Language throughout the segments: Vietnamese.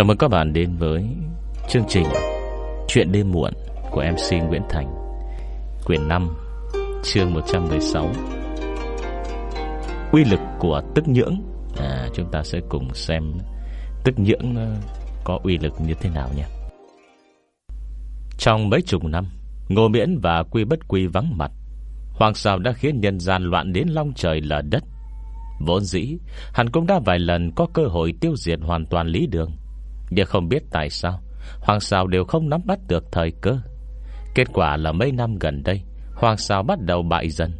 Chào mừng các bạn đến với chương trình Chuyện đêm muộn của MC Nguyễn Thành Quyển 5 chương 116 Quy lực của tức nhưỡng. À, Chúng ta sẽ cùng xem tức nhưỡng có uy lực như thế nào nhé. Trong mấy chục năm Ngô Miễn và Quy Bất Quy vắng mặt. Hoàng sao đã khiến nhân gian loạn đến long trời lở đất. Vốn dĩ Hắn cũng đã vài lần có cơ hội tiêu diệt hoàn toàn lý đường. Nhưng không biết tại sao, Hoàng sao đều không nắm bắt được thời cơ. Kết quả là mấy năm gần đây, Hoàng sao bắt đầu bại dần.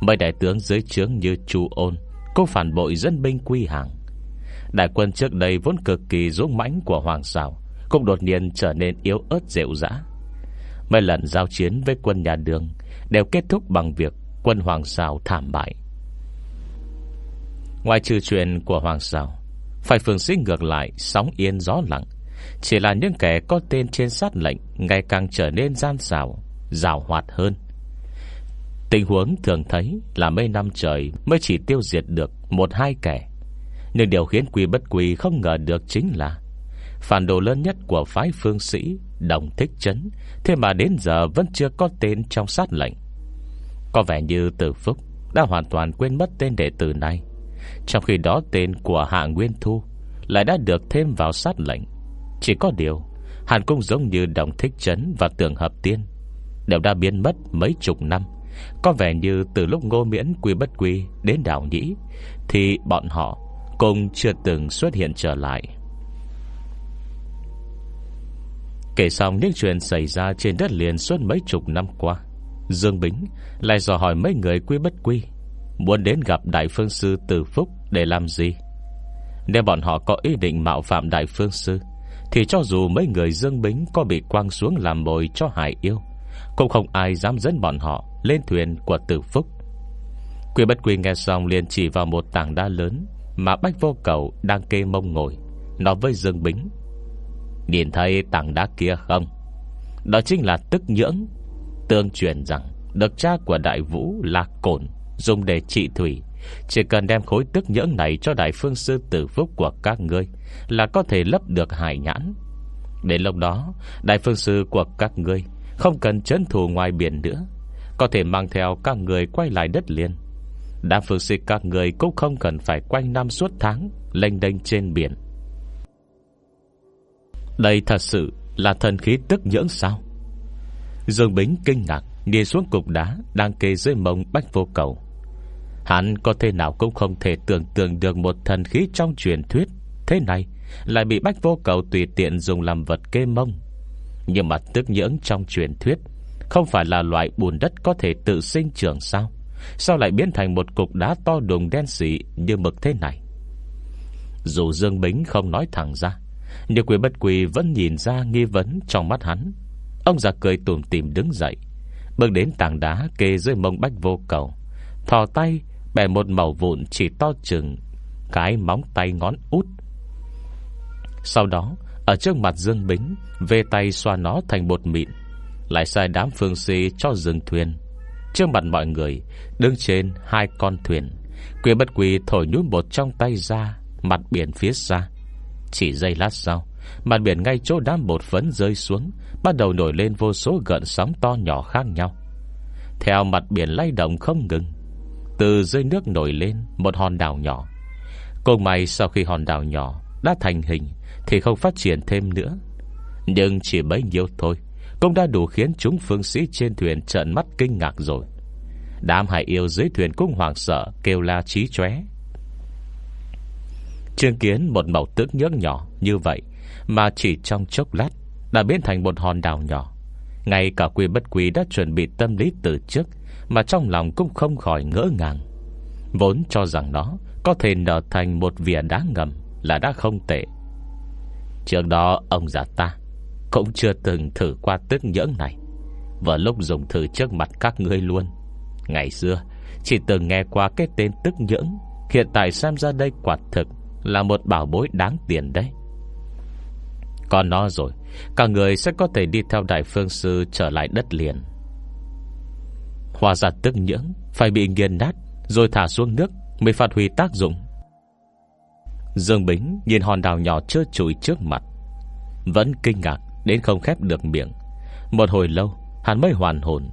Mấy đại tướng dưới trướng như Chu Ôn Cũng phản bội dân binh quy hàng. Đại quân trước đây vốn cực kỳ dũng mãnh của Hoàng sao Cũng đột nhiên trở nên yếu ớt dịu dã Mấy lần giao chiến với quân nhà đường Đều kết thúc bằng việc Quân Hoàng sao thảm bại. Ngoài trừ chuyện của Hoàng sao phải phương sĩ ngược lại, Sóng yên gió lặng. Chỉ là những kẻ có tên trên sát lệnh, Ngày càng trở nên gian xảo Rào hoạt hơn. Tình huống thường thấy là mấy năm trời Mới chỉ tiêu diệt được Một hai kẻ. Nhưng điều khiến quy bất quy không ngờ được chính là Phản đồ lớn nhất của phái phương sĩ, Đồng thích chấn, Thế mà đến giờ vẫn chưa có tên trong sát lệnh. Có vẻ như từ Phúc Đã hoàn toàn quên mất tên đệ tử này. Trong khi đó tên của Hạ Nguyên Thu Lại đã được thêm vào sát lệnh. Chỉ có điều, Hàn cung giống như Đồng Thích Trấn Và Tường Hợp Tiên, Đều đã biến mất mấy chục năm. Có vẻ như từ lúc ngô miễn quy bất quy Đến đảo nhĩ, Thì bọn họ cũng chưa từng xuất hiện trở lại. Kể xong những chuyện xảy ra trên đất liền suốt mấy chục năm qua, Dương Bính lại dò hỏi mấy người quy bất quy Muốn đến gặp Đại Phương Sư Từ Phúc để làm gì? Nếu bọn họ có ý định mạo phạm Đại Phương Sư, Thì cho dù mấy người Dương Bính có bị quăng xuống làm bồi cho hải yêu, Cũng không ai dám dẫn bọn họ lên thuyền của Từ Phúc. Quy bất quy nghe xong liền chỉ vào một tảng đá lớn Mà Bách Vô Cầu đang kê mông ngồi, Nói với Dương Bính. Nhìn thấy tảng đá kia không? Đó chính là tức nhưỡng. Tương truyền rằng, Được cha của đại vũ là cồn Dùng để trị thủy. Chỉ cần đem khối tức nhưỡng này cho đại phương sư tử phúc của các ngươi Là có thể lấp được hải nhãn. Đến lúc đó, Đại phương sư của các ngươi Không cần chấn thủ ngoài biển nữa, Có thể mang theo các người quay lại đất liền. Đám phương sư các người cũng không cần phải quanh năm suốt tháng Lênh đênh trên biển. Đây thật sự là thần khí tức nhưỡng sao? Dương Bính kinh ngạc, Nhìn xuống cục đá Đang kê dưới mông bách vô cầu. Hắn có thể nào cũng không thể tưởng tượng được Một thần khí trong truyền thuyết. Thế này, lại bị bách vô cầu Tùy tiện dùng làm vật kê mông. Nhưng mà tức nhưỡng trong truyền thuyết Không phải là loại bùn đất Có thể tự sinh trưởng sao? Sao lại biến thành một cục đá to đùng đen xỉ Như mực thế này? Dù Dương Bính không nói thẳng ra, nhưng quỷ bất quỷ vẫn nhìn ra nghi vấn trong mắt hắn. Ông già cười tùm tìm đứng dậy, Bước đến tảng đá kê dưới mông bách vô cầu, Thò tay Bẻ một màu vụn chỉ to chừng Cái móng tay ngón út. Sau đó, Ở trước mặt Dương Bính Về tay xoa nó thành bột mịn, Lại sai đám phương sĩ cho dừng thuyền. Trước mặt mọi người, Đứng trên hai con thuyền Quỷ bất quỷ thổi nhút bột trong tay ra, Mặt biển phía xa. Chỉ giây lát sau, Mặt biển ngay chỗ đám bột phấn rơi xuống, Bắt đầu nổi lên vô số gợn sóng to nhỏ khác nhau. Theo mặt biển lay động không ngừng từ dưới nước nổi lên Một hòn đảo nhỏ. Cùng may sau khi hòn đảo nhỏ Đã thành hình Thì không phát triển thêm nữa. Nhưng chỉ bấy nhiêu thôi, Cũng đã đủ khiến chúng phương sĩ trên thuyền trợn mắt kinh ngạc rồi. Đám hải yêu dưới thuyền cũng hoảng sợ, Kêu la trí chóe. Chứng kiến một màu tước nhưỡng nhỏ như vậy Mà chỉ trong chốc lát Đã biến thành một hòn đảo nhỏ. Ngay cả quy bất quý đã chuẩn bị tâm lý từ trước mà trong lòng cũng không khỏi ngỡ ngàng. Vốn cho rằng nó Có thể nở thành một vỉa đá ngầm Là đã không tệ. Trước đó, ông già ta Cũng chưa từng thử qua tức nhưỡng này. Vừa lúc dùng thử trước mặt các ngươi luôn. Ngày xưa, Chỉ từng nghe qua cái tên tức nhưỡng. Hiện tại xem ra đây quả thực là một bảo bối đáng tiền đấy. Còn nó rồi, Cả người sẽ có thể đi theo Đại Phương Sư Trở lại đất liền. Hòa giả tức nhưỡng, Phải bị nghiền nát, Rồi thả xuống nước Mới phát huy tác dụng. Dương Bính nhìn hòn đảo nhỏ trơ trụi trước mặt, Vẫn kinh ngạc Đến không khép được miệng. Một hồi lâu, hắn mới hoàn hồn.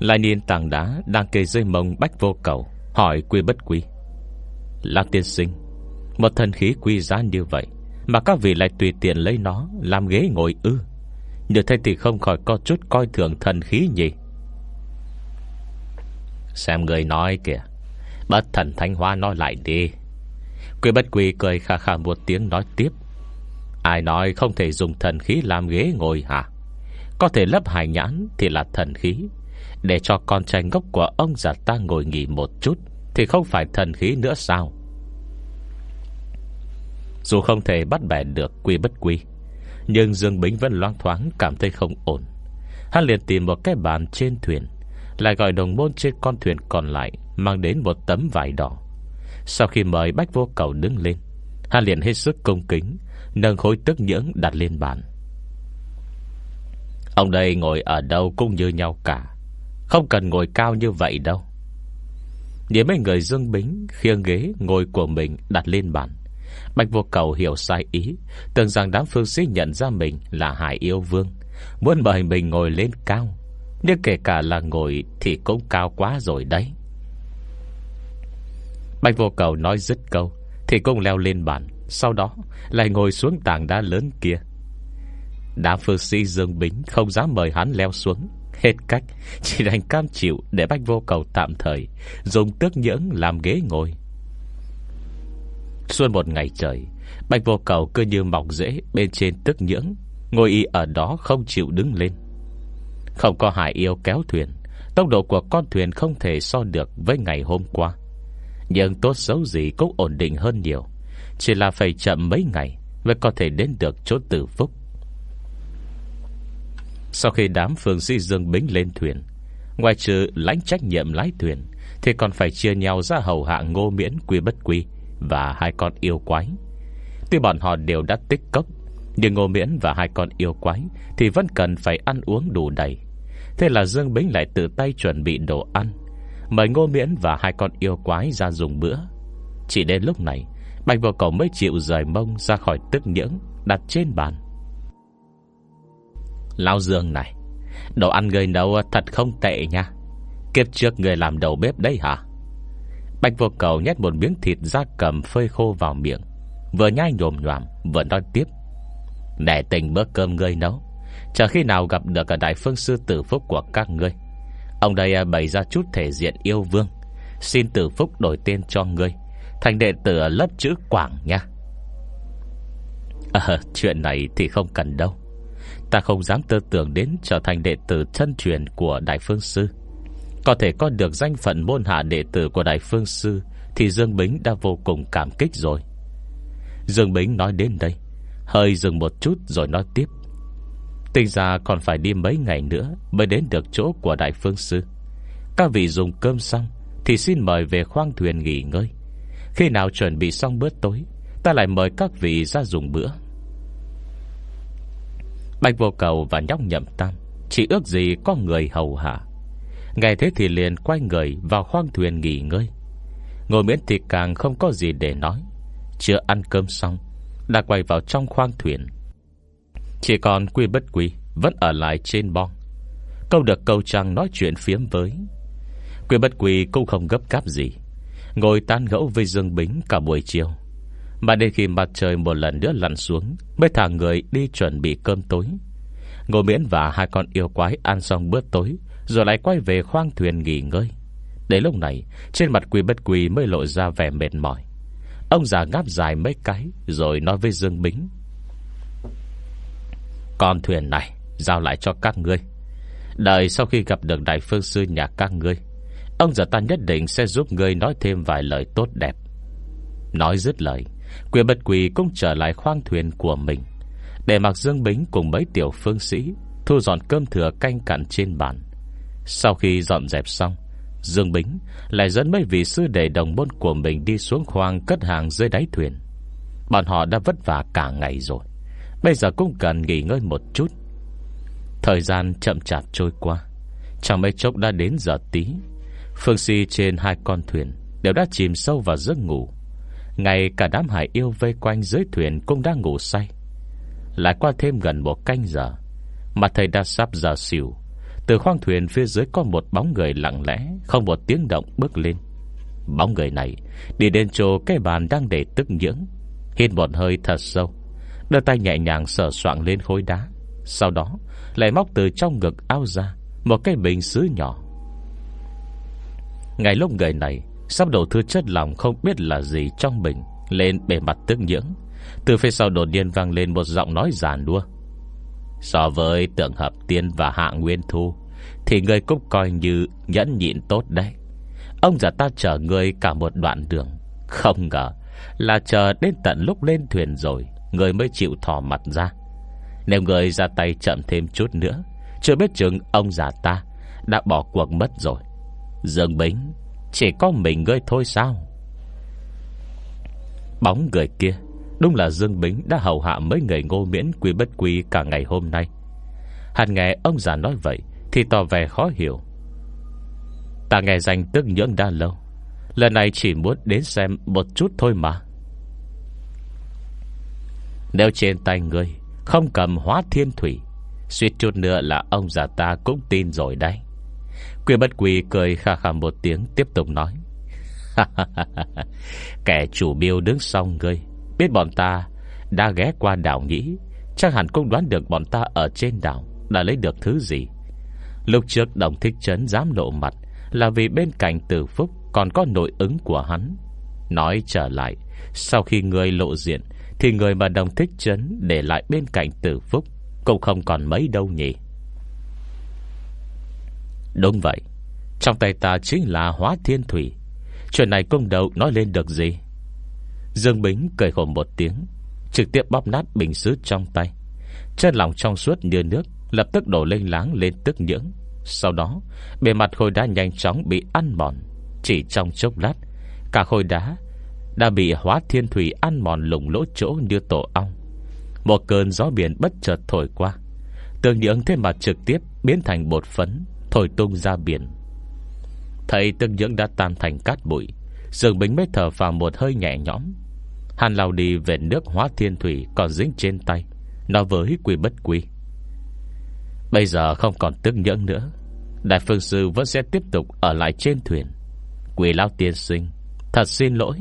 Lại nhìn tảng đá Đang kề dây mông bách vô cầu, Hỏi quy bất quy. Lạc tiên sinh, Một thần khí quy giá như vậy Mà các vị lại tùy tiện lấy nó Làm ghế ngồi ư? Như thế thì không khỏi có chút coi thường thần khí nhỉ? Xem người nói kìa. Bất thần thanh hoa nói lại đi. Quy bất quy cười khà khà một tiếng nói tiếp. Ai nói không thể dùng thần khí làm ghế ngồi hả? Có thể lấp hải nhãn Thì là thần khí. Để cho con trai ngốc của ông già ta ngồi nghỉ một chút Thì không phải thần khí nữa sao? Dù không thể bắt bẻ được quy bất quy, Nhưng Dương Bính vẫn loang thoáng Cảm thấy không ổn. Hắn liền tìm một cái bàn trên thuyền lại gọi đồng môn trên con thuyền còn lại, Mang đến một tấm vải đỏ. Sau khi mời Bách Vô Cầu đứng lên Hắn liền hết sức công kính, Nâng khối tức nhưỡng đặt lên bàn. Ông đây ngồi ở đâu cũng như nhau cả, Không cần ngồi cao như vậy đâu. Nhìn mấy người dương bính, Khiêng ghế ngồi của mình đặt lên bàn Bạch vô cầu hiểu sai ý, Tưởng rằng đám phương sĩ nhận ra mình Là hải yêu vương, Muốn mời mình ngồi lên cao. Nhưng kể cả là ngồi Thì cũng cao quá rồi đấy. Bạch vô cầu nói dứt câu, Thì cũng leo lên bàn. Sau đó, lại ngồi xuống tảng đá lớn kia. Đám phương sĩ Dương Bính Không dám mời hắn leo xuống. Hết cách, Chỉ đành cam chịu để Bách Vô Cầu tạm thời Dùng tước nhưỡng làm ghế ngồi. Xuân một ngày trời, Bạch Vô Cầu cứ như mọc rễ Bên trên tước nhưỡng, Ngồi y ở đó không chịu đứng lên. Không có hải yêu kéo thuyền, Tốc độ của con thuyền không thể so được Với ngày hôm qua. Nhưng tốt xấu gì cũng ổn định hơn nhiều, Chỉ là phải chậm mấy ngày Mới có thể đến được chỗ tử phúc. Sau khi đám phương di dương bính lên thuyền Ngoài trừ lãnh trách nhiệm lái thuyền, Thì còn phải chia nhau ra hầu hạ ngô miễn, quy bất quy Và hai con yêu quái. Tuy bọn họ đều đã tích cốc, Nhưng ngô miễn và hai con yêu quái Thì vẫn cần phải ăn uống đủ đầy. Thế là Dương Bính lại tự tay chuẩn bị đồ ăn. Mời ngô miễn và hai con yêu quái ra dùng bữa. Chỉ đến lúc này, Bạch vô cầu mới chịu rời mông ra khỏi tức nhưỡng Đặt trên bàn. Lao Dương này, Đồ ăn người nấu thật không tệ nha. Kiếp trước người làm đầu bếp đấy hả? Bạch vô cầu nhét một miếng thịt da cầm phơi khô vào miệng, Vừa nhai nhồm nhòm, Vừa nói tiếp. Nẻ tình bữa cơm ngươi nấu Chờ khi nào gặp được đại phương sư tử phúc của các ngươi? Ông đây à, bày ra chút thể diện yêu vương. Xin tử phúc đổi tên cho ngươi, Thành đệ tử lớp chữ Quảng nha. À chuyện này thì không cần đâu. Ta không dám tư tưởng đến Trở thành đệ tử chân truyền của Đại Phương Sư. Có thể có được danh phận môn hạ đệ tử của Đại Phương Sư Thì Dương Bính đã vô cùng cảm kích rồi. Dương Bính nói đến đây, Hơi dừng một chút rồi nói tiếp. Tình ra còn phải đi mấy ngày nữa Mới đến được chỗ của Đại Phương Sư. Các vị dùng cơm xong Thì xin mời về khoang thuyền nghỉ ngơi. Khi nào chuẩn bị xong bữa tối, Ta lại mời các vị ra dùng bữa. Bạch vô cầu và nhóc nhậm tam, Chỉ ước gì có người hầu hạ. Ngày thế thì liền quay người Vào khoang thuyền nghỉ ngơi. Ngồi miễn thì càng không có gì để nói. Chưa ăn cơm xong, Đã quay vào trong khoang thuyền. Chỉ còn quy bất quy, Vẫn ở lại trên bong. Câu được câu trăng nói chuyện phiếm với. Quy bất quy cũng không gấp cáp gì. Ngồi tan gẫu với Dương Bính cả buổi chiều. Mà đến khi mặt trời một lần nữa lặn xuống, Mới thả người đi chuẩn bị cơm tối. Ngô Miễn và hai con yêu quái ăn xong bữa tối, Rồi lại quay về khoang thuyền nghỉ ngơi. Đến lúc này, Trên mặt quỳ bất quỳ mới lộ ra vẻ mệt mỏi. Ông già ngáp dài mấy cái, Rồi nói với Dương Bính. Con thuyền này, Giao lại cho các ngươi Đợi sau khi gặp được đại phương sư nhà các ngươi, Ông già ta nhất định sẽ giúp ngươi nói thêm vài lời tốt đẹp Nói dứt lời Quyền bật quỳ cũng trở lại khoang thuyền của mình, Để mặc Dương Bính cùng mấy tiểu phương sĩ Thu dọn cơm thừa canh cặn trên bàn Sau khi dọn dẹp xong, Dương Bính lại dẫn mấy vị sư đệ đồng môn của mình đi xuống khoang cất hàng dưới đáy thuyền. Bọn họ đã vất vả cả ngày rồi. Bây giờ cũng cần nghỉ ngơi một chút. Thời gian chậm chạp trôi qua. Chẳng mấy chốc đã đến giờ tí. Phương Si trên hai con thuyền Đều đã chìm sâu vào giấc ngủ Ngay cả đám hải yêu vây quanh dưới thuyền Cũng đang ngủ say Lại qua thêm gần một canh giờ, Mặt thầy đã sắp giờ xỉu Từ khoang thuyền phía dưới có một bóng người lặng lẽ, Không một tiếng động bước lên Bóng người này Đi đến chỗ cái bàn đang để tức nhưỡng Hít một hơi thật sâu Đưa tay nhẹ nhàng sờ soạn lên khối đá. Sau đó, lại móc từ trong ngực áo ra Một cái bình sứ nhỏ. Ngày lúc người này, Sắp đổ thư chất lòng không biết là gì trong bình, Lên bề mặt tức nhưỡng. Từ phía sau đột nhiên vang lên một giọng nói giàn đua So với tượng hợp tiên và hạ nguyên thu, Thì người cũng coi như nhẫn nhịn tốt đấy. Ông già ta chờ người cả một đoạn đường. Không ngờ Là chờ đến tận lúc lên thuyền rồi Người mới chịu thò mặt ra. Nếu người ra tay chậm thêm chút nữa, Chưa biết chừng ông già ta Đã bỏ cuộc mất rồi. Dương Bính, Chỉ có mình ngươi thôi sao? Bóng người kia, Đúng là Dương Bính đã hầu hạ mấy người ngô miễn quy bất quy cả ngày hôm nay. Hắn nghe ông già nói vậy Thì tỏ vẻ khó hiểu. Ta nghe danh tức nhưỡng đã lâu, Lần này chỉ muốn đến xem một chút thôi mà. Nếu trên tay ngươi, Không cầm hóa thiên thủy. Suýt chút nữa là ông già ta cũng tin rồi đấy. Quyền bất quỳ cười khà khà một tiếng, Tiếp tục nói. Kẻ chủ biêu đứng sau ngươi, Biết bọn ta đã ghé qua đảo nghĩ, Chắc hẳn cũng đoán được bọn ta ở trên đảo Đã lấy được thứ gì. Lúc trước đồng thích trấn dám lộ mặt Là vì bên cạnh tử phúc Còn có nội ứng của hắn. Nói trở lại, Sau khi người lộ diện thì người mà đồng thích trấn Để lại bên cạnh tử phúc, Cũng không còn mấy đâu nhỉ. Đúng vậy, Trong tay ta chính là hóa thiên thủy. Chuyện này công đầu nói lên được gì. Dương Bính cười khổ một tiếng, Trực tiếp bóp nát bình sứ trong tay. Chân lòng trong suốt như nước, Lập tức đổ lên láng lên tức nhưỡng. Sau đó, Bề mặt khối đá nhanh chóng bị ăn mòn, Chỉ trong chốc lát, Cả khối đá đã bị hóa thiên thủy ăn mòn lủng lỗ chỗ như tổ ong. Một cơn gió biển bất chợt thổi qua. Tương nhưỡng thế mà trực tiếp Biến thành bột phấn, Thổi tung ra biển. Thầy tương nhưỡng đã tan thành cát bụi, Dương Bính mới thở vào một hơi nhẹ nhõm. Hàn lao đi về nước hóa thiên thủy Còn dính trên tay, Nói với quy bất quy. Bây giờ không còn tức nhưỡng nữa, Đại phương sư vẫn sẽ tiếp tục Ở lại trên thuyền. Quỷ lao tiên sinh, Thật xin lỗi.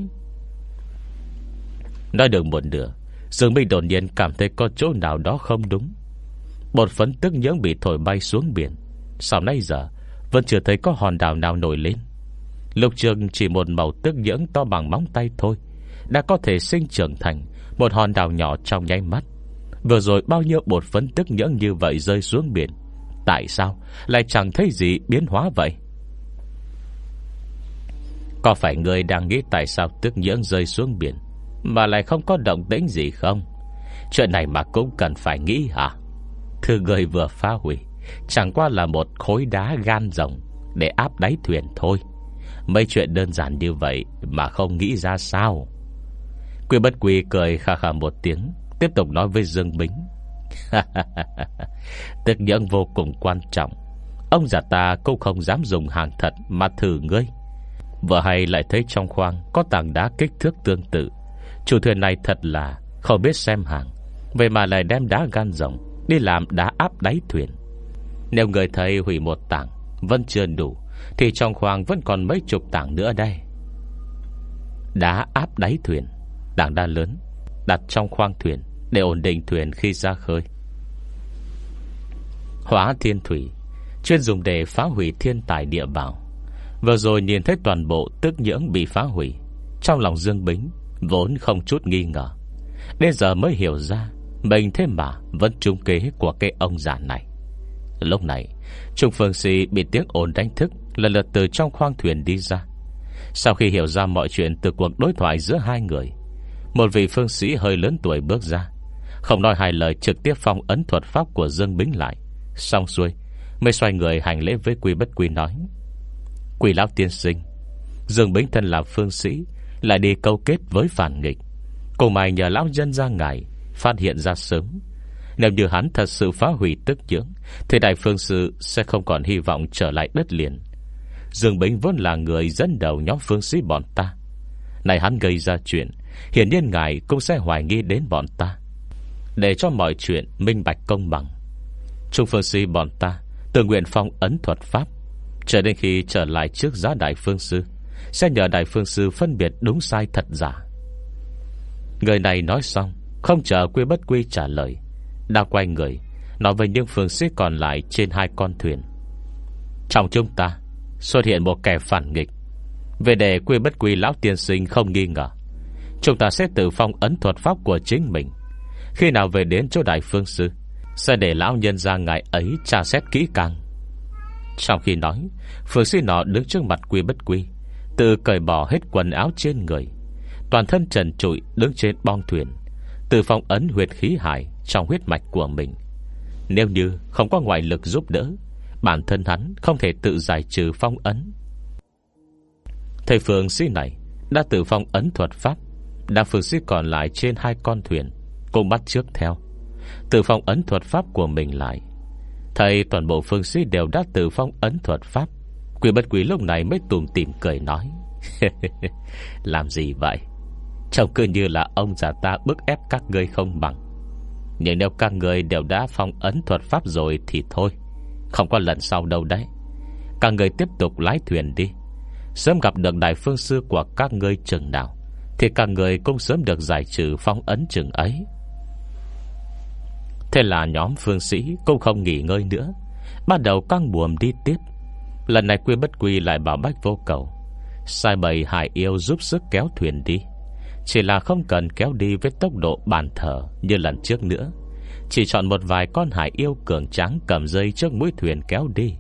Nói được một nửa, Dương Minh đột nhiên cảm thấy có chỗ nào đó không đúng. Bột phấn tức nhưỡng bị thổi bay xuống biển. Sau nay giờ, Vẫn chưa thấy có hòn đảo nào nổi lên. Lục trường chỉ một màu tức nhưỡng to bằng móng tay thôi, Đã có thể sinh trưởng thành Một hòn đảo nhỏ trong nháy mắt. Vừa rồi bao nhiêu bột phấn tức nhưỡng như vậy rơi xuống biển, Tại sao Lại chẳng thấy gì biến hóa vậy? Có phải người đang nghĩ tại sao tức nhưỡng rơi xuống biển mà lại không có động tĩnh gì không? Chuyện này mà cũng cần phải nghĩ hả? Thưa người vừa phá hủy, Chẳng qua là một khối đá gan rồng Để áp đáy thuyền thôi. Mấy chuyện đơn giản như vậy Mà không nghĩ ra sao? Quy bất quy cười khà khà một tiếng, Tiếp tục nói với Dương Bính. Tức những vô cùng quan trọng, Ông già ta cũng không dám dùng hàng thật Mà thử ngươi. Vợ hay lại thấy trong khoang Có tảng đá kích thước tương tự Chủ thuyền này thật là không biết xem hàng. Vậy mà lại đem đá gan rồng Đi làm đá áp đáy thuyền. Nếu người thấy hủy một tảng Vẫn chưa đủ, Thì trong khoang vẫn còn mấy chục tảng nữa đây. Đá áp đáy thuyền, Tảng đá lớn Đặt trong khoang thuyền Để ổn định thuyền khi ra khơi. Hóa thiên thủy, Chuyên dùng để phá hủy thiên tài địa bảo. Vừa rồi nhìn thấy toàn bộ Tức nhưỡng bị phá hủy, Trong lòng Dương Bính Vốn không chút nghi ngờ. Đến giờ mới hiểu ra Mình thế mà vẫn trung kế của cái ông già này. Lúc này, Trung Phương Sĩ bị tiếng ồn đánh thức, Lần lượt từ trong khoang thuyền đi ra. Sau khi hiểu ra mọi chuyện Từ cuộc đối thoại giữa hai người, Một vị phương sĩ hơi lớn tuổi bước ra, Không nói hai lời trực tiếp phong ấn thuật pháp Của Dương Bính lại. Xong xuôi, Mới xoay người hành lễ với quy bất quy nói, Quỷ lão tiên sinh, Dương Bính thân là phương sĩ lại đi câu kết với phản nghịch. Cùng mày nhờ lão dân ra ngài, Phát hiện ra sớm. Nếu như hắn thật sự phá hủy tức dưỡng Thì đại phương sư sẽ không còn hy vọng Trở lại đất liền. Dương Bính vốn là người dẫn đầu nhóm phương sĩ bọn ta. Này hắn gây ra chuyện, Hiển nhiên ngài cũng sẽ hoài nghi đến bọn ta. Để cho mọi chuyện minh bạch công bằng Trung phương sĩ bọn ta Tự nguyện phong ấn thuật pháp, Chờ đến khi trở lại trước giá đại phương sư. Sẽ nhờ đại phương sư phân biệt đúng sai thật giả. Người này nói xong, Không chờ quy bất quy trả lời, Đã quay người, Nói với những phương sĩ còn lại trên hai con thuyền. Trong chúng ta, Xuất hiện một kẻ phản nghịch. Về để quy bất quy lão tiên sinh không nghi ngờ, Chúng ta sẽ tự phong ấn thuật pháp của chính mình. Khi nào về đến chỗ đại phương sư, Sẽ để lão nhân ra ngài ấy tra xét kỹ càng. Trong khi nói, Phương sĩ nọ đứng trước mặt quy bất quy Tự cởi bỏ hết quần áo trên người, Toàn thân trần trụi đứng trên bong thuyền Tự phong ấn huyệt khí hải Trong huyết mạch của mình. Nếu như không có ngoại lực giúp đỡ, Bản thân hắn không thể tự giải trừ phong ấn. Thầy phương sĩ này Đã tự phong ấn thuật pháp Đám phương sĩ còn lại trên hai con thuyền Cũng bắt trước theo. Tự phong ấn thuật pháp của mình lại, Thầy toàn bộ phương sĩ đều đã tự phong ấn thuật pháp Quỷ bất quỷ lúc này mới tùm tìm cười nói. Làm gì vậy? Trông cứ như là ông già ta bức ép các ngươi không bằng. Nhưng nếu các ngươi đều đã phong ấn thuật pháp rồi Thì thôi, Không có lần sau đâu đấy. Các ngươi tiếp tục lái thuyền đi. Sớm gặp được đại phương sư của các ngươi chừng nào, Thì các người cũng sớm được giải trừ phong ấn chừng ấy. Thế là nhóm phương sĩ Cũng không nghỉ ngơi nữa, Bắt đầu căng buồm đi tiếp. Lần này quy bất quy lại bảo bách vô cầu, Sai bầy hải yêu giúp sức kéo thuyền đi. Chỉ là không cần kéo đi với tốc độ bàn thở Như lần trước nữa. Chỉ chọn một vài con hải yêu cường tráng Cầm dây trước mũi thuyền kéo đi,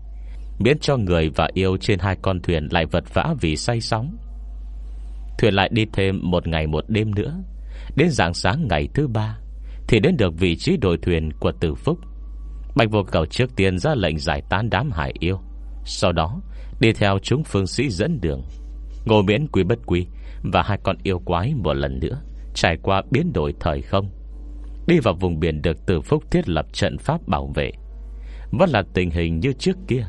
Miễn cho người và yêu trên hai con thuyền Lại vật vã vì say sóng. Thuyền lại đi thêm một ngày một đêm nữa, Đến dạng sáng ngày thứ ba, Thì đến được vị trí đội thuyền của tử phúc. Bạch vô cầu trước tiên ra lệnh giải tán đám hải yêu. Sau đó, Đi theo chúng phương sĩ dẫn đường. Ngô miễn quý bất quý Và hai con yêu quái một lần nữa Trải qua biến đổi thời không. Đi vào vùng biển được Từ phúc thiết lập trận pháp bảo vệ. Vẫn là tình hình như trước kia.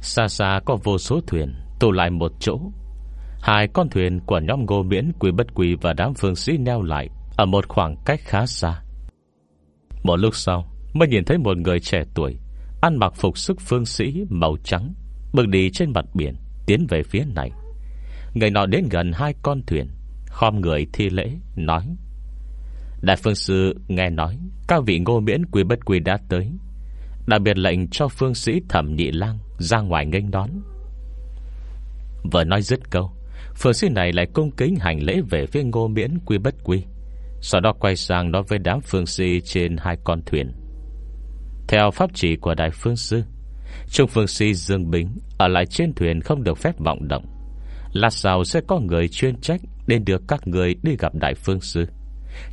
Xa xa có vô số thuyền Tụ lại một chỗ. Hai con thuyền của nhóm ngô miễn Quý bất quý và đám phương sĩ neo lại Ở một khoảng cách khá xa. Một lúc sau, Mới nhìn thấy một người trẻ tuổi, Ăn mặc phục sức phương sĩ màu trắng. Bước đi trên mặt biển, Tiến về phía này. Người nọ đến gần hai con thuyền, Khom người thi lễ, nói, Đại phương sư, nghe nói, Các vị ngô miễn quý bất quý đã tới. Đặc biệt lệnh cho phương sĩ thẩm nhị lang Ra ngoài nghênh đón. Vừa nói dứt câu, Phương sĩ này lại cung kính hành lễ Về phía ngô miễn quý bất quý Sau đó quay sang nói với đám phương sĩ Trên hai con thuyền. Theo pháp chỉ của đại phương sư Trung phương sĩ Dương Bính Ở lại trên thuyền không được phép vọng động. Lát sau sẽ có người chuyên trách Đến được các người đi gặp đại phương sư.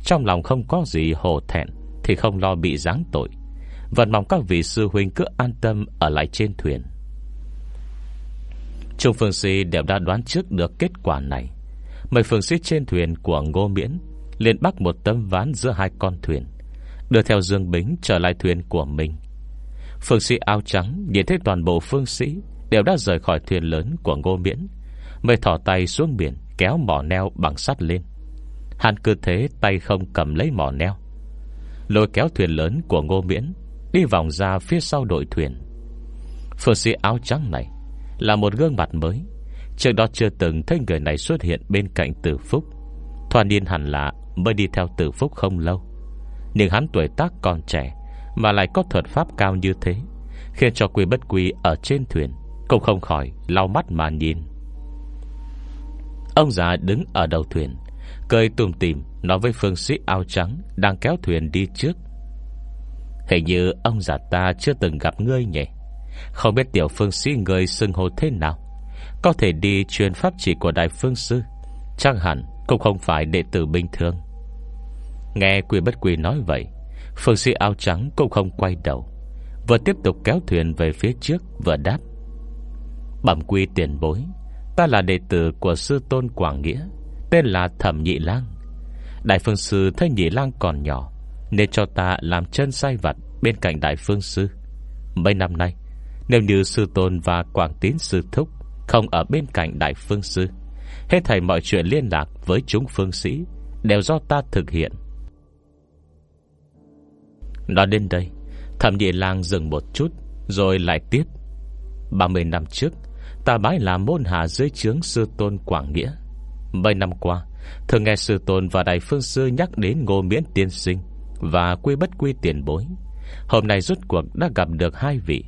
Trong lòng không có gì hổ thẹn Thì không lo bị giáng tội. Vẫn mong các vị sư huynh cứ an tâm Ở lại trên thuyền. Trung phương sĩ đều đã đoán trước được kết quả này. Mời phương sĩ trên thuyền của Ngô Miễn liền bắt một tấm ván giữa hai con thuyền, Đưa theo Dương Bính trở lại thuyền của mình. Phương sĩ áo trắng Nhìn thấy toàn bộ phương sĩ Đều đã rời khỏi thuyền lớn của Ngô Miễn, Mới thỏ tay xuống biển Kéo mỏ neo bằng sắt lên. Hàn cơ thế tay không cầm lấy mỏ neo, Lôi kéo thuyền lớn của Ngô Miễn Đi vòng ra phía sau đội thuyền. Phương sĩ áo trắng này Là một gương mặt mới, Trước đó chưa từng thấy người này xuất hiện Bên cạnh tử phúc. Thoàn niên hẳn là mới đi theo tử phúc không lâu, Nhưng hắn tuổi tác còn trẻ mà lại có thuật pháp cao như thế, Khiến cho quy bất quy ở trên thuyền Cũng không khỏi lau mắt mà nhìn. Ông già đứng ở đầu thuyền, Cười tùm tìm Nói với phương sĩ áo trắng Đang kéo thuyền đi trước. Hình như ông già ta chưa từng gặp ngươi nhỉ? Không biết tiểu phương sĩ người xưng hô thế nào? Có thể đi truyền pháp chỉ của đại phương sư, Chắc hẳn cũng không phải đệ tử bình thường. Nghe quỷ bất quỷ nói vậy Phương sĩ áo trắng cũng không quay đầu, Vừa tiếp tục kéo thuyền về phía trước Vừa đáp. Bẩm quy tiền bối, Ta là đệ tử của sư tôn Quảng Nghĩa, Tên là Thẩm Nhị Lang. Đại phương sư thấy Nhị Lang còn nhỏ, Nên cho ta làm chân sai vặt Bên cạnh đại phương sư. Mấy năm nay, Nếu như sư tôn và Quảng Tín sư thúc Không ở bên cạnh đại phương sư, Hết thầy mọi chuyện liên lạc với chúng phương sĩ Đều do ta thực hiện. Nói đến đây, Thẩm địa lang dừng một chút, Rồi lại tiếp. 30 năm trước, Ta bái là môn hạ dưới trướng sư tôn Quảng Nghĩa. Mấy năm qua, Thường nghe sư tôn và đại phương sư nhắc đến ngô miễn tiên sinh Và quy bất quy tiền bối. Hôm nay rốt cuộc đã gặp được hai vị,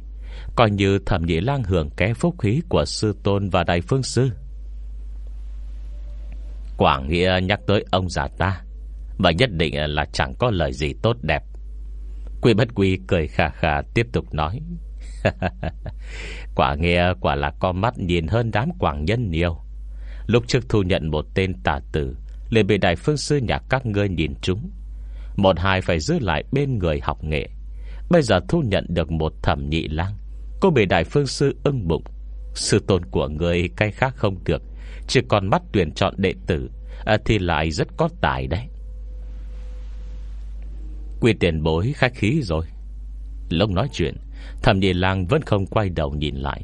Coi như thẩm nhị lang hưởng ké phúc khí Của sư tôn và đại phương sư. Quảng Nghĩa nhắc tới ông già ta, Và nhất định là chẳng có lời gì tốt đẹp. Quy bất quy cười khà khà tiếp tục nói. Quả nghe quả là có mắt nhìn hơn đám quảng nhân nhiều. Lúc trước thu nhận một tên tà tử liền bị đại phương sư nhà các ngươi nhìn chúng. Một hai phải giữ lại bên người học nghệ. Bây giờ thu nhận được một thẩm nhị lang. Cô bị đại phương sư ưng bụng. Sư tôn của người cay khác không được Chỉ còn mắt tuyển chọn đệ tử à, Thì lại rất có tài đấy. Quy tiền bối khách khí rồi. Lúc nói chuyện, Thẩm nhị lang vẫn không quay đầu nhìn lại,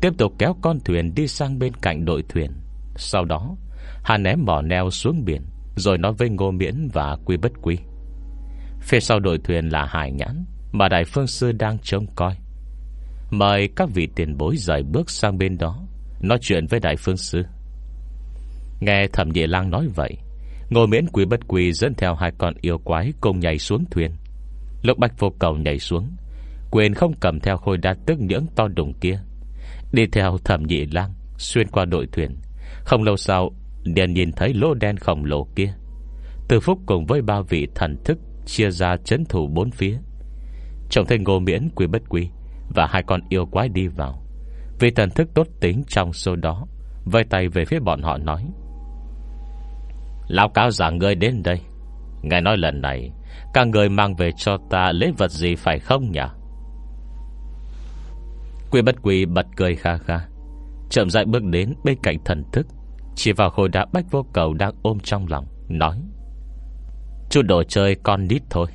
Tiếp tục kéo con thuyền đi sang bên cạnh đội thuyền. Sau đó, Hà ném mỏ neo xuống biển, Rồi nói với Ngô Miễn và Quy Bất Quy. Phía sau đội thuyền là Hải Nhãn, Mà Đại Phương Sư đang trông coi. Mời các vị tiền bối rời bước sang bên đó, Nói chuyện với Đại Phương Sư. Nghe thẩm địa lang nói vậy Ngô miễn quý bất quý dẫn theo hai con yêu quái Cùng nhảy xuống thuyền. Lục bạch vô cầu nhảy xuống, Quyền không cầm theo khôi đa tức nhưỡng to đùng kia. Đi theo thẩm nhị lang, Xuyên qua đội thuyền. Không lâu sau liền nhìn thấy lỗ đen khổng lồ kia. Từ phúc cùng với ba vị thần thức Chia ra chấn thủ bốn phía. Trông thấy ngô miễn quý bất quý Và hai con yêu quái đi vào. Vì thần thức tốt tính trong số đó, Vây tay về phía bọn họ nói Lão cáo giả ngươi đến đây. Ngài nói lần này, Các người mang về cho ta lễ vật gì phải không nhỉ? Quy bất quỳ bật cười kha kha. Chậm dại bước đến bên cạnh thần thức, Chỉ vào khối đá bách vô cầu Đang ôm trong lòng, Nói, Chút đồ chơi con nít thôi.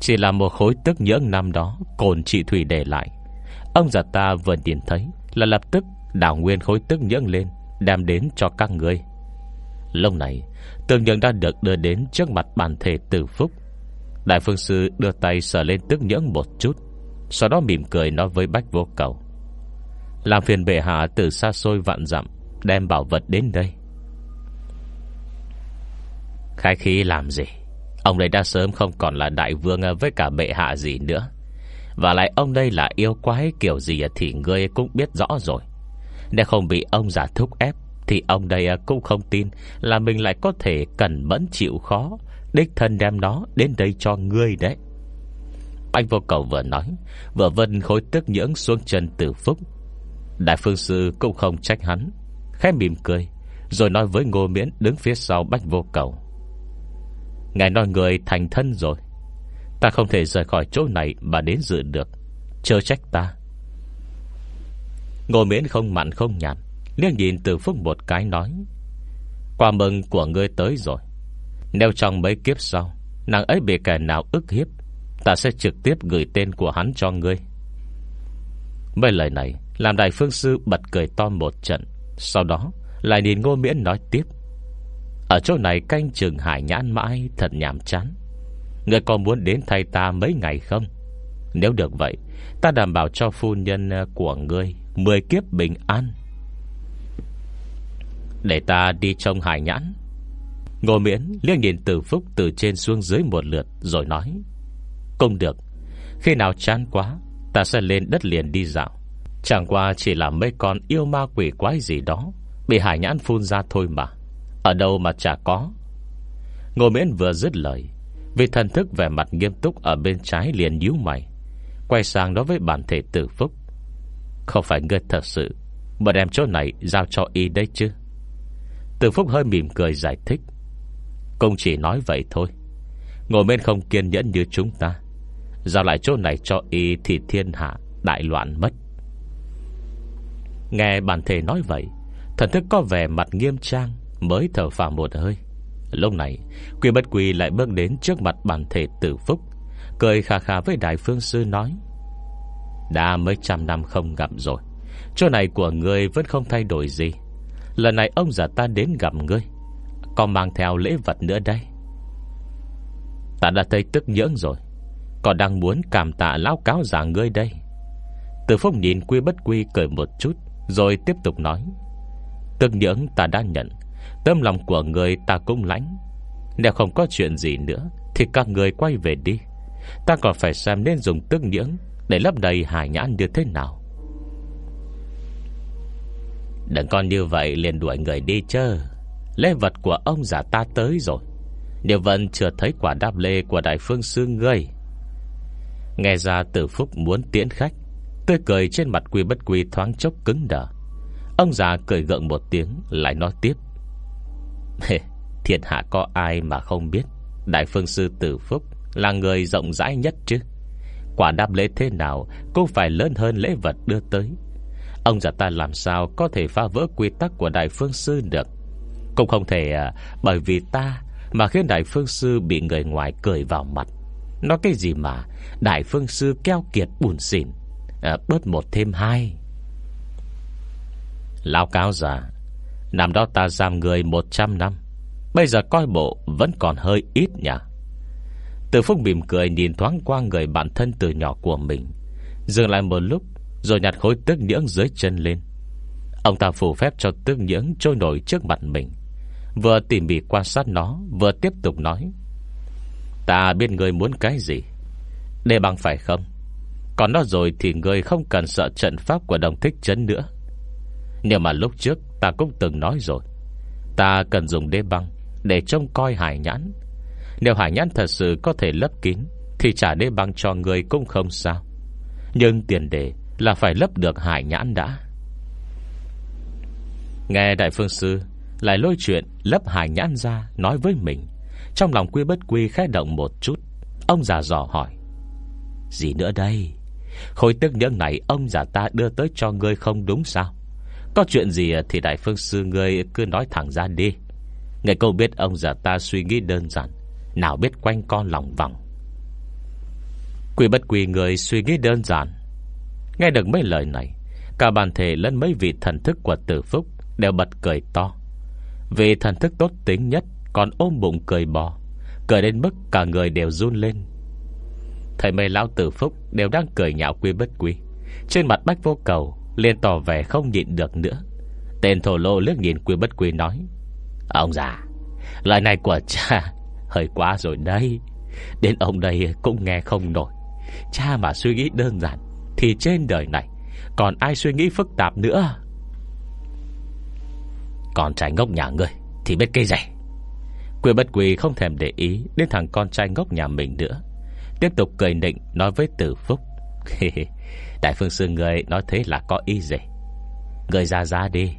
Chỉ là một khối tức nhưỡng năm đó, Cồn chị Thủy để lại. Ông già ta vừa nhìn thấy Là lập tức đảo nguyên khối tức nhưỡng lên, Đem đến cho các người Lúc này Tương nhận đã được đưa đến trước mặt bàn thể tử phúc. Đại phương sư đưa tay sờ lên tức nhưỡng một chút, Sau đó mỉm cười nói với bách vô cầu. Làm phiền bệ hạ từ xa xôi vạn dặm, Đem bảo vật đến đây. Khai khí làm gì? Ông đây đã sớm không còn là đại vương Với cả bệ hạ gì nữa. Và lại ông đây là yêu quái kiểu gì Thì ngươi cũng biết rõ rồi. Nếu không bị ông giả thúc ép thì ông đây à, cũng không tin Là mình lại có thể cẩn mẫn chịu khó. Đích thân đem nó đến đây cho ngươi đấy. Anh vô cầu vừa nói, Vừa vân khối tức nhưỡng xuống chân tử phúc. Đại phương sư cũng không trách hắn, Khẽ mỉm cười, Rồi nói với ngô miễn đứng phía sau bách vô cầu. Ngài nói người thành thân rồi, Ta không thể rời khỏi chỗ này Mà đến dự được, Chớ trách ta. Ngô miễn không mặn không nhạt Liếc nhìn từ phúc một cái nói, Quà mừng của ngươi tới rồi. Nếu trong mấy kiếp sau, Nàng ấy bị kẻ nào ức hiếp, Ta sẽ trực tiếp gửi tên của hắn cho ngươi. Mấy lời này Làm đại phương sư bật cười to một trận, Sau đó lại nhìn ngô miễn nói tiếp, Ở chỗ này canh trường hải nhãn mãi Thật nhàm chán. Ngươi có muốn đến thay ta mấy ngày không? Nếu được vậy, Ta đảm bảo cho phu nhân ờ, của ngươi Mười kiếp bình an để ta đi trông hải nhãn. Ngô miễn liếc nhìn từ phúc Từ trên xuống dưới một lượt Rồi nói, không được, Khi nào chán quá, Ta sẽ lên đất liền đi dạo. Chẳng qua chỉ là mấy con yêu ma quỷ quái gì đó, Bị hải nhãn phun ra thôi mà. Ở đâu mà chả có. Ngô miễn vừa dứt lời, Vì thần thức vẻ mặt nghiêm túc Ở bên trái liền nhíu mày, Quay sang nói với bản thể tử phúc, Không phải ngươi thật sự Mà đem chỗ này giao cho y đấy chứ? Từ Phúc hơi mỉm cười giải thích. Công chỉ nói vậy thôi. Ngồi bên không kiên nhẫn như chúng ta. Giao lại chỗ này cho y Thì thiên hạ, đại loạn mất. Nghe bản thể nói vậy, Thần thức có vẻ mặt nghiêm trang, Mới thở phào một hơi. Lúc này, Quy bất quy lại bước đến trước mặt bản thể tử phúc, Cười khà khà với đại phương sư nói, Đã mấy trăm năm không gặp rồi, Chỗ này của người vẫn không thay đổi gì. Lần này ông già ta đến gặp ngươi. Còn mang theo lễ vật nữa đây. Ta đã thấy tức nhưỡng rồi. Còn đang muốn cảm tạ lão cáo giả ngươi đây. Từ phúc nhìn quy bất quy cười một chút, Rồi tiếp tục nói. Tức nhưỡng ta đã nhận. Tâm lòng của người ta cũng lãnh Nếu không có chuyện gì nữa, Thì các người quay về đi. Ta còn phải xem nên dùng tức nhưỡng Để lấp đầy hải nhãn như thế nào. Đừng con như vậy, liền đuổi người đi chơ Lễ vật của ông giả ta tới rồi. Điều vẫn chưa thấy quả đáp lê Của đại phương sư ngươi. Nghe ra tử phúc muốn tiễn khách, Tươi cười trên mặt quy bất quy thoáng chốc cứng đờ. Ông già cười gượng một tiếng, Lại nói tiếp. Thiên hạ có ai mà không biết, Đại phương sư tử phúc Là người rộng rãi nhất chứ. Quả đáp lễ thế nào Cũng phải lớn hơn lễ vật đưa tới. Ông già ta làm sao có thể phá vỡ quy tắc của Đại Phương Sư được. Cũng không thể à, Bởi vì ta Mà khiến Đại Phương Sư bị người ngoài cười vào mặt. Nói cái gì mà Đại Phương Sư keo kiệt bùn xỉn à, Bớt một thêm hai. Lão cáo già Năm đó ta giam người 100 năm Bây giờ coi bộ Vẫn còn hơi ít nhỉ? Từ phúc mỉm cười nhìn thoáng qua người bạn thân từ nhỏ của mình Dừng lại một lúc rồi nhặt khối tước nhưỡng dưới chân lên. Ông ta phù phép cho tước nhưỡng Trôi nổi trước mặt mình, Vừa tỉ mỉ quan sát nó, Vừa tiếp tục nói, Ta biết người muốn cái gì Đề bằng phải không? Còn nó rồi thì người không cần sợ trận pháp Của đồng thích chấn nữa. Nhưng mà lúc trước ta cũng từng nói rồi, Ta cần dùng đê băng Để trông coi hải nhãn. Nếu hải nhãn thật sự có thể lấp kín, Thì trả đê băng cho người cũng không sao. Nhưng tiền đề là phải lấp được hải nhãn đã. Nghe Đại Phương Sư, Lại lôi chuyện lấp hải nhãn ra, Nói với mình. Trong lòng quy bất quy khẽ động một chút, Ông già dò hỏi. Gì nữa đây? Khối tức nhưỡng này ông già ta đưa tới cho ngươi không đúng sao? Có chuyện gì thì Đại Phương Sư ngươi cứ nói thẳng ra đi. Người câu biết ông già ta suy nghĩ đơn giản, Nào biết quanh con lòng vòng. Quy bất quy người suy nghĩ đơn giản Nghe được mấy lời này, Cả bàn thể lẫn mấy vị thần thức của tử phúc Đều bật cười to. Vì thần thức tốt tính nhất Còn ôm bụng cười bò, Cười đến mức cả người đều run lên. Thầy mây lão tử phúc Đều đang cười nhạo quy bất quy, Trên mặt bách vô cầu liền tỏ vẻ không nhịn được nữa. Tên thổ lô lướt nhìn quy bất quy nói, Ông già, Lời này của cha Hơi quá rồi đây Đến ông đây cũng nghe không nổi. Cha mà suy nghĩ đơn giản thì trên đời này Còn ai suy nghĩ phức tạp nữa? Còn trai ngốc nhà ngươi Thì biết cây rẻ Quỷ bất quỷ không thèm để ý Đến thằng con trai ngốc nhà mình nữa. Tiếp tục cười nịnh nói với tử phúc Đại phương sư người nói thế là có ý gì? Người ra ra đi.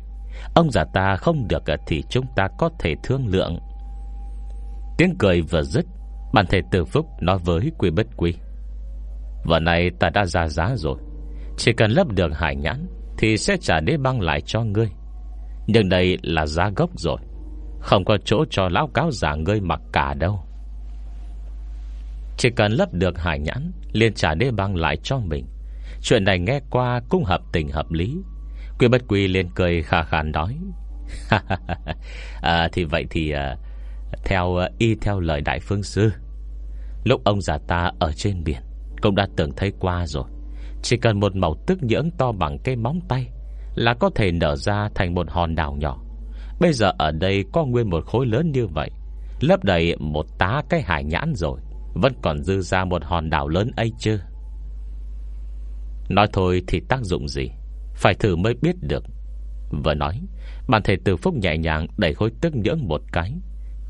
Ông già ta không được Thì chúng ta có thể thương lượng. Tiếng cười vừa dứt, Bản thể tử phúc nói với quỷ bất quỷ Vợ này ta đã ra giá rồi. Chỉ cần lấp được hải nhãn Thì sẽ trả đế băng lại cho ngươi. Nhưng đây là giá gốc rồi. Không có chỗ cho lão cáo giả ngươi mặc cả đâu. Chỉ cần lấp được hải nhãn liền trả đế băng lại cho mình. Chuyện này nghe qua cũng hợp tình hợp lý. Quy bất quy lên cười khà khàn nói à, Thì vậy thì à, Theo à, y theo lời đại phương sư. Lúc ông già ta ở trên biển cũng đã từng thấy qua rồi. Chỉ cần một màu tức nhưỡng to bằng cây móng tay Là có thể nở ra thành một hòn đảo nhỏ. Bây giờ ở đây có nguyên một khối lớn như vậy, Lấp đầy một tá cái hải nhãn rồi, Vẫn còn dư ra một hòn đảo lớn ấy chưa Nói thôi thì tác dụng gì? Phải thử mới biết được. Vừa nói bàn thể từ phúc nhẹ nhàng đẩy khối tức nhưỡng một cái.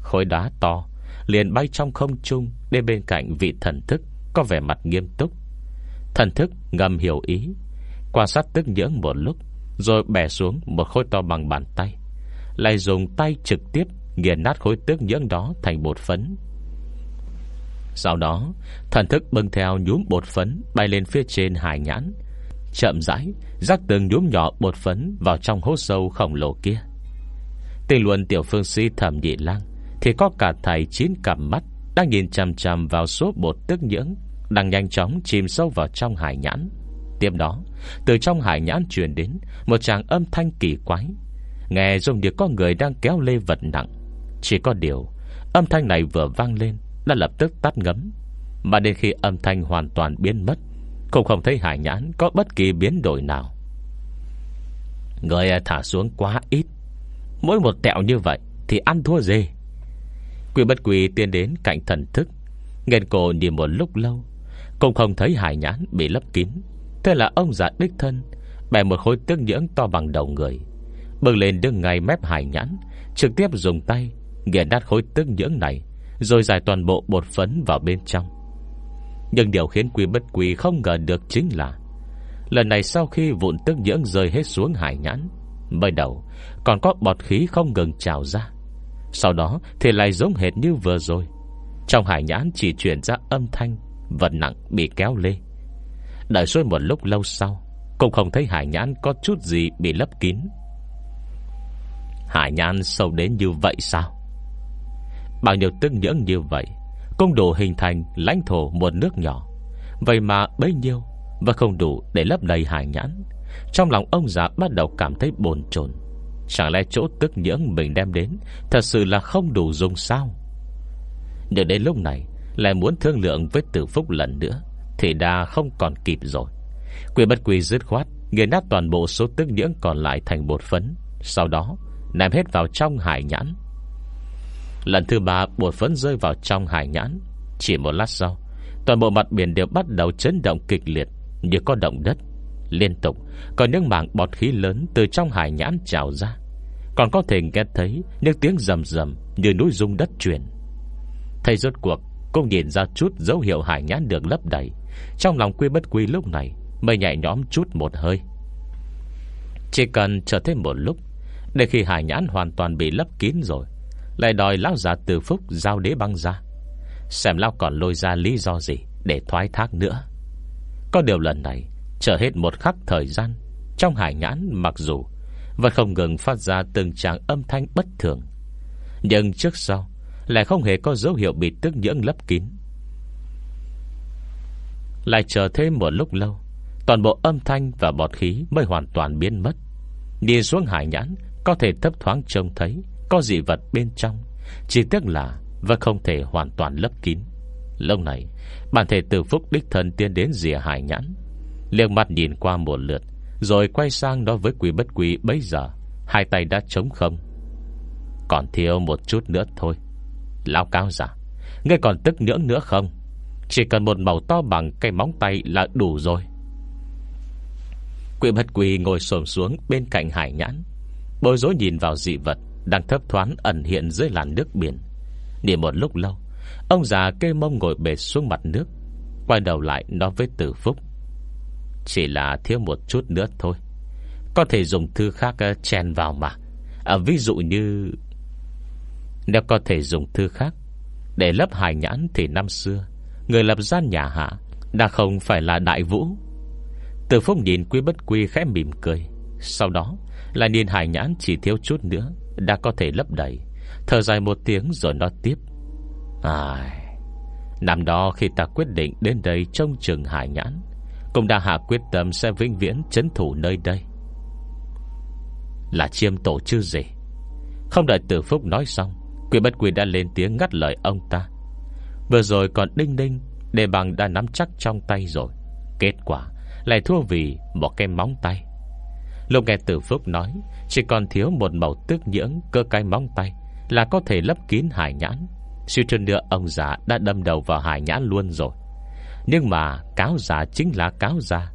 Khối đá to Liền bay trong không trung Đến bên cạnh vị thần thức có vẻ mặt nghiêm túc. Thần thức ngầm hiểu ý, Quan sát tức nhưỡng một lúc, Rồi bẻ xuống một khối to bằng bàn tay, Lại dùng tay trực tiếp Nghiền nát khối tức nhưỡng đó thành bột phấn. Sau đó, Thần thức bưng theo nhúm bột phấn Bay lên phía trên hải nhãn, Chậm rãi Rắc từng nhúm nhỏ bột phấn Vào trong hố sâu khổng lồ kia. Tình luận tiểu phương sĩ thẩm nhị lang, Thì có cả thầy chín cặp mắt Đang nhìn chằm chằm vào số bột tức nhưỡng đang nhanh chóng chìm sâu vào trong hải nhãn. Tiếp đó, Từ trong hải nhãn truyền đến Một tràng âm thanh kỳ quái. Nghe giống như có người đang kéo lê vật nặng. Chỉ có điều, Âm thanh này vừa vang lên, Đã lập tức tắt ngấm. Mà đến khi âm thanh hoàn toàn biến mất, Cũng không thấy hải nhãn có bất kỳ biến đổi nào. Người thả xuống quá ít. Mỗi một tẹo như vậy Thì ăn thua dê. Quỷ bất quỷ tiến đến cạnh thần thức Ngân cổ nhìn một lúc lâu. Cũng không thấy hải nhãn bị lấp kín. Thế là ông già đích thân, Bẻ một khối tước nhưỡng to bằng đầu người. Bừng lên đứng ngay mép hải nhãn, Trực tiếp dùng tay Nghiền nát khối tước nhưỡng này, Rồi giải toàn bộ bột phấn vào bên trong. Nhưng điều khiến quy bất quy không ngờ được chính là, Lần này sau khi vụn tương nhưỡng rơi hết xuống hải nhãn, Mới đầu Còn có bọt khí không ngừng trào ra. Sau đó thì lại giống hệt như vừa rồi. Trong hải nhãn chỉ chuyển ra âm thanh Vật nặng bị kéo lê. Đợi suốt một lúc lâu sau, Cũng không thấy hải nhãn có chút gì bị lấp kín. Hải nhãn sâu đến như vậy sao? Bao nhiêu tương nhưỡng như vậy, Cũng đủ hình thành lãnh thổ một nước nhỏ. Vậy mà bấy nhiêu Và không đủ để lấp đầy hải nhãn. Trong lòng ông già bắt đầu cảm thấy bồn chồn. Chẳng lẽ chỗ tức nhưỡng mình đem đến Thật sự là không đủ dùng sao? Nhưng đến lúc này lại muốn thương lượng với tử phúc lần nữa, Thì đã không còn kịp rồi. Quỷ bất quỷ dứt khoát, Nghiền nát toàn bộ số tức nhưỡng còn lại thành bột phấn. Sau đó, Ném hết vào trong hải nhãn. Lần thứ ba, bột phấn rơi vào trong hải nhãn. Chỉ một lát sau, Toàn bộ mặt biển đều bắt đầu chấn động kịch liệt, Như có động đất. Liên tục, Có những mảng bọt khí lớn từ trong hải nhãn trào ra. Còn có thể nghe thấy Những tiếng rầm rầm như núi rung đất chuyển. Thầy rốt cuộc cũng nhìn ra chút dấu hiệu hải nhãn được lấp đầy. Trong lòng quy bất quy lúc này, Mới nhảy nhóm chút một hơi. Chỉ cần chờ thêm một lúc, Để khi hải nhãn hoàn toàn bị lấp kín rồi, Lại đòi lão già từ phúc Giao đế băng ra. Xem lão còn lôi ra lý do gì Để thoái thác nữa. Có điều lần này, Chờ hết một khắc thời gian, Trong hải nhãn mặc dù Vẫn không ngừng phát ra từng tràng âm thanh bất thường. Nhưng trước sau lại không hề có dấu hiệu bị tức nhưỡng lấp kín. Lại chờ thêm một lúc lâu, Toàn bộ âm thanh và bọt khí Mới hoàn toàn biến mất. Nhìn xuống hải nhãn, Có thể thấp thoáng trông thấy Có dị vật bên trong, Chỉ tiếc là Và không thể hoàn toàn lấp kín. Lâu này, Bản thể từ phúc đích thân tiến đến rìa hải nhãn liêng mặt nhìn qua một lượt, Rồi quay sang nói với quỷ bất quỷ bấy giờ, Hai tay đã trống không. Còn thiếu một chút nữa thôi. Lão cao giả Ngươi còn tức nhưỡng nữa không? Chỉ cần một màu to bằng cây móng tay là đủ rồi. Quỷ bất quỳ ngồi xổm xuống Bên cạnh hải nhãn. Bối rối nhìn vào dị vật Đang thấp thoáng ẩn hiện dưới làn nước biển. Nhìn một lúc lâu Ông già kê mông ngồi bệt xuống mặt nước Quay đầu lại nói với tử phúc. Chỉ là thiếu một chút nữa thôi. Có thể dùng thư khác ờ, chèn chen vào mà. À, Ví dụ như nếu có thể dùng thư khác, Để lấp hài nhãn thì năm xưa, Người lập ra nhà hạ Đã không phải là đại vũ. Từ phúc nhìn quý bất quy khẽ mỉm cười, Sau đó là nhìn hài nhãn chỉ thiếu chút nữa Đã có thể lấp đầy. Thở dài một tiếng rồi nói tiếp, Ai, Năm đó khi ta quyết định đến đây Trông chừng hải nhãn, cũng đã hạ quyết tâm sẽ vĩnh viễn chấn thủ nơi đây. Là chiêm tổ chứ gì Không đợi tử phúc nói xong Quỷ bất quỷ đã lên tiếng ngắt lời ông ta. Vừa rồi còn đinh đinh Đề bằng đã nắm chắc trong tay rồi. Kết quả, lại thua vì Một cái móng tay. Lúc nghe tử phúc nói, Chỉ còn thiếu một màu tước nhưỡng cơ cái móng tay Là có thể lấp kín hải nhãn. Suy chân nữa ông già đã đâm đầu vào hải nhãn luôn rồi. Nhưng mà cáo giả chính là cáo giả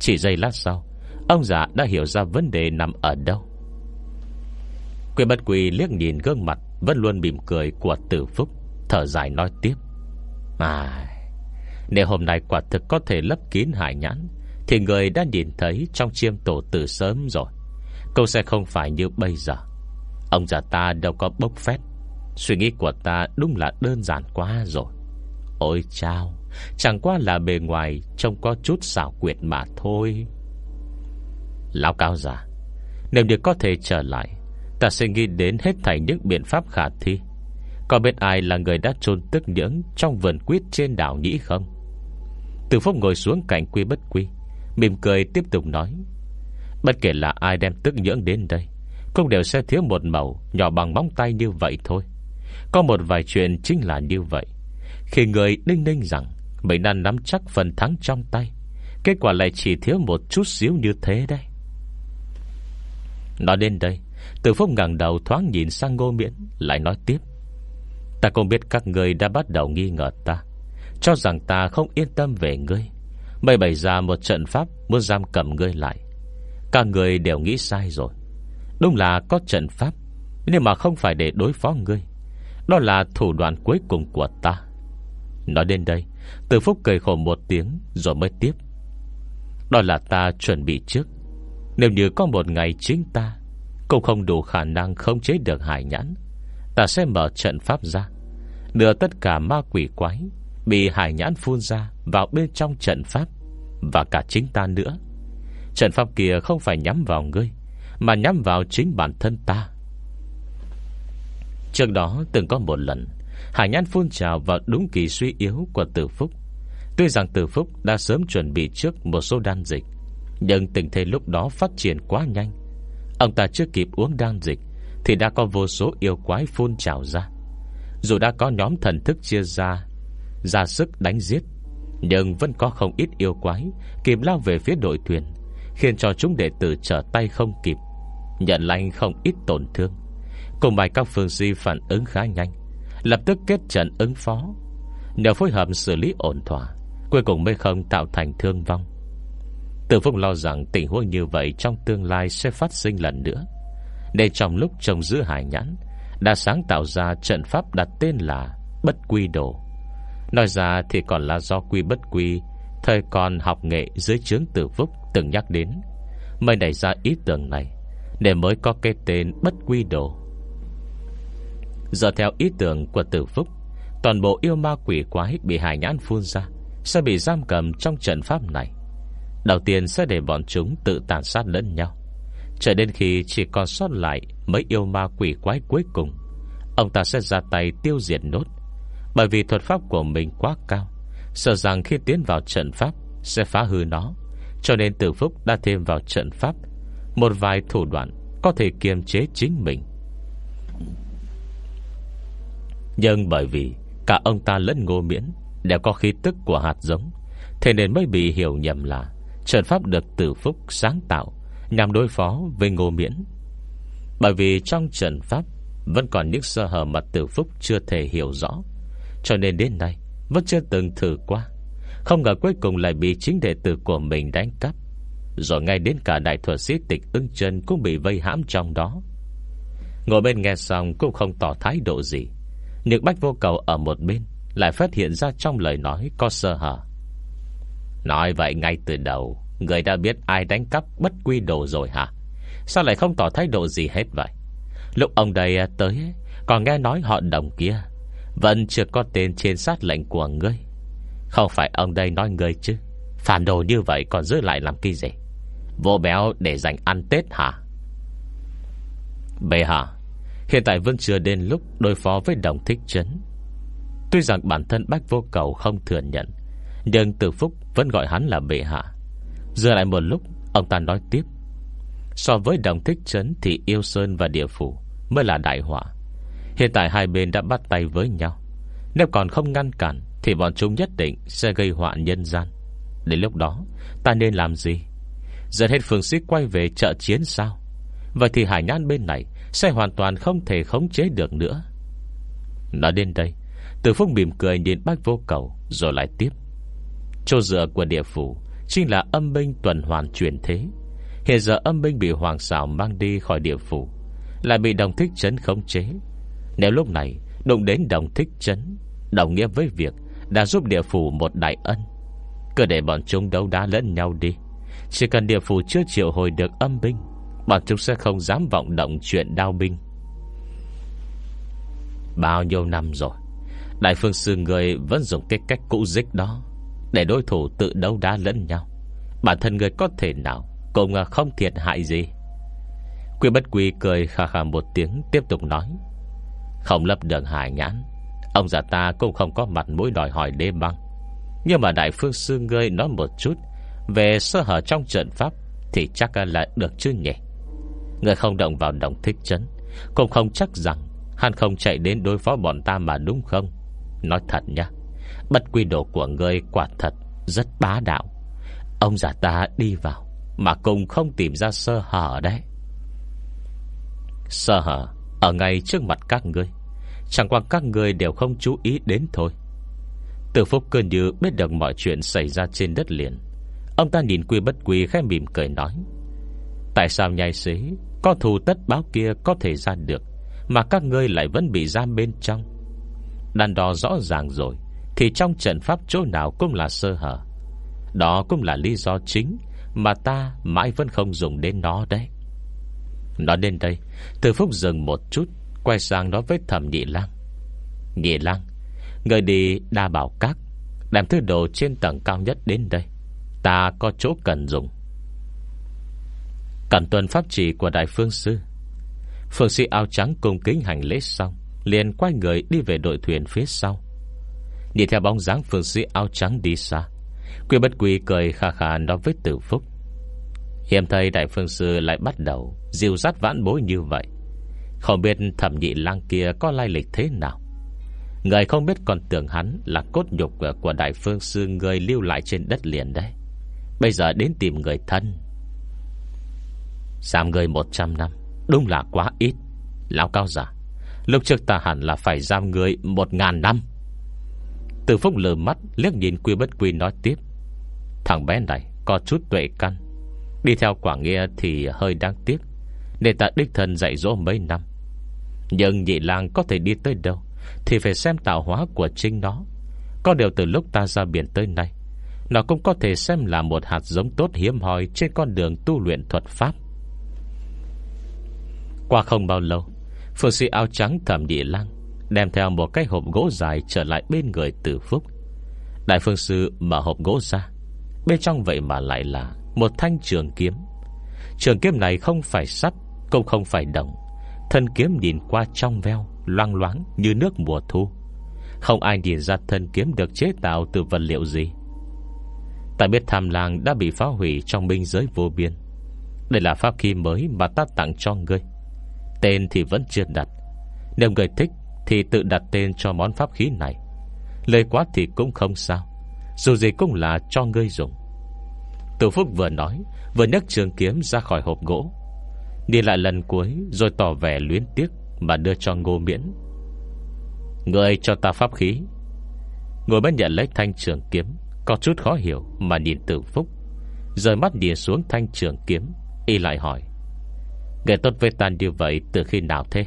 Chỉ giây lát sau, Ông già đã hiểu ra vấn đề nằm ở đâu. Quyền bất quỳ liếc nhìn gương mặt vẫn luôn mỉm cười của tử phúc, Thở dài nói tiếp. À Nếu hôm nay quả thực có thể lấp kín hải nhãn, Thì người đã nhìn thấy Trong chiêm tổ từ sớm rồi. Câu sẽ không phải như bây giờ. Ông già ta đâu có bốc phét. Suy nghĩ của ta đúng là đơn giản quá rồi. Ôi chao, Chẳng qua là bề ngoài Trông có chút xảo quyệt mà thôi. Lão cao già, Nếu được có thể trở lại Ta sẽ nghĩ đến hết thảy những biện pháp khả thi. Có biết ai là người đã trôn tức nhưỡng Trong vườn quyết trên đảo nhĩ không? Từ phúc ngồi xuống cạnh quy bất quy, Mỉm cười tiếp tục nói, Bất kể là ai đem tức nhưỡng đến đây, Cũng đều sẽ thiếu một màu Nhỏ bằng móng tay như vậy thôi. Có một vài chuyện chính là như vậy. Khi người đinh ninh rằng Mình đang nắm chắc phần thắng trong tay, Kết quả lại chỉ thiếu một chút xíu như thế đây Nói đến đây từ phúc ngẩng đầu thoáng nhìn sang ngô miễn, Lại nói tiếp. Ta không biết các người đã bắt đầu nghi ngờ ta. Cho rằng ta không yên tâm về ngươi. Mày bày ra một trận pháp Muốn giam cầm ngươi lại. Các người đều nghĩ sai rồi. Đúng là có trận pháp, Nhưng mà không phải để đối phó ngươi. Đó là thủ đoạn cuối cùng của ta. Nói đến đây, Từ phúc cười khổ một tiếng Rồi mới tiếp. Đó là ta chuẩn bị trước. Nếu như có một ngày chính ta cũng không đủ khả năng khống chế được hải nhãn. Ta sẽ mở trận pháp ra. Đưa tất cả ma quỷ quái Bị hải nhãn phun ra Vào bên trong trận pháp Và cả chính ta nữa. Trận pháp kia không phải nhắm vào ngươi, Mà nhắm vào chính bản thân ta. Trước đó từng có một lần, Hải nhãn phun trào vào đúng kỳ suy yếu của tử phúc. Tuy rằng tử phúc đã sớm chuẩn bị trước một số đan dịch, Nhưng tình thế lúc đó phát triển quá nhanh. Ông ta chưa kịp uống đan dịch Thì đã có vô số yêu quái phun trào ra. Dù đã có nhóm thần thức chia ra Ra sức đánh giết, Nhưng vẫn có không ít yêu quái Kịp lao về phía đội thuyền, Khiến cho chúng đệ tử trở tay không kịp, Nhận lành không ít tổn thương. Cùng bài các phương di phản ứng khá nhanh, Lập tức kết trận ứng phó. Nhờ phối hợp xử lý ổn thỏa, Cuối cùng mới không tạo thành thương vong. Tử Phúc lo rằng tình huống như vậy Trong tương lai sẽ phát sinh lần nữa. Để trong lúc trông giữ hải nhãn, Đã sáng tạo ra trận pháp đặt tên là Bất Quy Đồ. Nói ra thì còn là do quy bất quy, Thời còn học nghệ dưới chướng tử phúc Từng nhắc đến, Mới nảy ra ý tưởng này, Để mới có cái tên bất quy đồ. Giờ theo ý tưởng của tử phúc, Toàn bộ yêu ma quỷ quái Bị hải nhãn phun ra Sẽ bị giam cầm trong trận pháp này. Đầu tiên sẽ để bọn chúng tự tàn sát lẫn nhau. Cho đến khi chỉ còn sót lại Mấy yêu ma quỷ quái cuối cùng, Ông ta sẽ ra tay tiêu diệt nốt. Bởi vì thuật pháp của mình quá cao, Sợ rằng khi tiến vào trận pháp Sẽ phá hư nó. Cho nên tử phúc đã thêm vào trận pháp, Một vài thủ đoạn Có thể kiềm chế chính mình. Nhưng bởi vì Cả ông ta lẫn ngô miễn Đều có khí tức của hạt giống, Thế nên mới bị hiểu nhầm là Trận pháp được tử phúc sáng tạo, Nhằm đối phó với ngô miễn. Bởi vì trong trận pháp, Vẫn còn những sơ hở mà tử phúc Chưa thể hiểu rõ. Cho nên đến nay, Vẫn chưa từng thử qua. Không ngờ cuối cùng lại bị chính đệ tử của mình đánh cắp. Rồi ngay đến cả đại thuật sĩ tịch ưng chân Cũng bị vây hãm trong đó. Ngồi bên nghe xong cũng không tỏ thái độ gì. Nhưng bách vô cầu ở một bên Lại phát hiện ra trong lời nói có sơ hở. Nói vậy ngay từ đầu, Người đã biết ai đánh cắp bất quy đồ rồi hả? Sao lại không tỏ thái độ gì hết vậy? Lúc ông đây à, tới, Còn nghe nói họ đồng kia. Vẫn chưa có tên trên sát lệnh của ngươi. Không phải ông đây nói ngươi chứ? Phản đồ như vậy còn giữ lại làm cái gì? Vô béo để dành ăn Tết hả? Bệ hạ, Hiện tại vẫn chưa đến lúc đối phó với đồng thích trấn Tuy rằng bản thân bách vô cầu không thừa nhận nhưng tử phúc vẫn gọi hắn là bệ hạ. Giờ lại một lúc, Ông ta nói tiếp. So với đồng thích trấn thì yêu sơn và địa phủ Mới là đại họa. Hiện tại hai bên đã bắt tay với nhau. Nếu còn không ngăn cản Thì bọn chúng nhất định sẽ gây họa nhân gian. Đến lúc đó, Ta nên làm gì? Dẫn hết phương sĩ quay về chợ chiến sao? Vậy thì hải nhan bên này Sẽ hoàn toàn không thể khống chế được nữa. Nói đến đây, Từ phúc mỉm cười nhìn bác vô cầu, Rồi lại tiếp. Chỗ dựa của địa phủ Chính là âm binh tuần hoàn chuyển thế. Hiện giờ âm binh bị hoàng xảo mang đi khỏi địa phủ, Lại bị đồng thích chấn khống chế. Nếu lúc này Đụng đến đồng thích chấn Đồng nghĩa với việc Đã giúp địa phủ một đại ân, Cứ để bọn chúng đấu đá lẫn nhau đi. Chỉ cần địa phủ chưa chịu hồi được âm binh, Bọn chúng sẽ không dám vọng động chuyện đao binh. Bao nhiêu năm rồi, Đại phương sư người vẫn dùng cái cách cũ dích đó. Để đối thủ tự đấu đá lẫn nhau. Bản thân người có thể nào Cũng không thiệt hại gì? Quy bất quy cười khà khà một tiếng, Tiếp tục nói. Không lập đường hải nhãn, Ông già ta cũng không có mặt mũi đòi hỏi đế băng. Nhưng mà đại phương sư ngươi nói một chút Về sơ hở trong trận pháp Thì chắc là được chứ nhỉ? Người không động vào đồng thích chấn, Cũng không chắc rằng Hắn không chạy đến đối phó bọn ta mà đúng không? Nói thật nha Bất quy đồ của người quả thật Rất bá đạo. Ông già ta đi vào, Mà cùng không tìm ra sơ hở đấy. Sơ hở Ở ngay trước mặt các ngươi. Chẳng qua các ngươi đều không chú ý đến thôi. Từ phúc cơn như biết được mọi chuyện xảy ra trên đất liền, Ông ta nhìn quy bất quy khẽ mỉm cười nói, Tại sao nhai xế, Có thù tất báo kia có thể ra được, Mà các ngươi lại vẫn bị giam bên trong? Đàn đo rõ ràng rồi thì trong trận pháp chỗ nào cũng là sơ hở. Đó cũng là lý do chính Mà ta mãi vẫn không dùng đến nó đấy. Nói đến đây, Từ phúc dừng một chút, Quay sang nói với thầm nhị lang. Nhị lang, Người đi đa bảo các, Đem thứ đồ trên tầng cao nhất đến đây. Ta có chỗ cần dùng. Cẩn tuần pháp trì của Đại Phương Sư. Phương sĩ áo trắng cùng kính hành lễ xong, Liền quay người đi về đội thuyền phía sau. Đi theo bóng dáng phương sĩ áo trắng đi xa. Quy bất quy cười khà khà nói với tử phúc. Hiểm thầy Đại Phương Sư lại bắt đầu Dìu dắt vãn bối như vậy. Không biết thẩm nhị lang kia có lai lịch thế nào. Người không biết còn tưởng hắn Là cốt nhục của Đại Phương Sư Người lưu lại trên đất liền đấy. Bây giờ đến tìm người thân. Giam người 100 năm, Đúng là quá ít. Lão cao giả, Lúc trước ta hẳn là phải giam người 1.000 năm. Từ phúc lờ mắt, liếc nhìn quy bất quy nói tiếp. Thằng bé này có chút tuệ căn. Đi theo quả nghĩa thì hơi đáng tiếc Để ta đích thân dạy dỗ mấy năm. Nhưng nhị lang có thể đi tới đâu Thì phải xem tạo hóa của chính nó. Có điều từ lúc ta ra biển tới nay, Nó cũng có thể xem là một hạt giống tốt hiếm hoi Trên con đường tu luyện thuật pháp. Qua không bao lâu Phương sĩ áo trắng thẩm địa lang. Đem theo một cái hộp gỗ dài Trở lại bên người tử phúc. Đại phương sư mở hộp gỗ ra. Bên trong vậy mà lại là Một thanh trường kiếm. Trường kiếm này không phải sắt, Cũng không phải đồng. Thân kiếm nhìn qua trong veo, Loang loáng như nước mùa thu. Không ai nhìn ra thân kiếm được chế tạo Từ vật liệu gì. Ta biết tham lang đã bị phá hủy Trong binh giới vô biên. Đây là pháp khí mới mà ta tặng cho ngươi. Tên thì vẫn chưa đặt. Nếu người thích thì tự đặt tên cho món pháp khí này. Lời quá thì cũng không sao, Dù gì cũng là cho ngươi dùng. Tử Phúc vừa nói, Vừa nhấc trường kiếm ra khỏi hộp gỗ. Đi lại lần cuối, Rồi tỏ vẻ luyến tiếc Mà đưa cho ngô miễn. Ngươi cho ta pháp khí. Ngồi bên nhận lấy thanh trường kiếm, Có chút khó hiểu mà nhìn tử phúc. Rời mắt nhìn xuống thanh trường kiếm, Y lại hỏi, Người tốt với ta như vậy từ khi nào thế?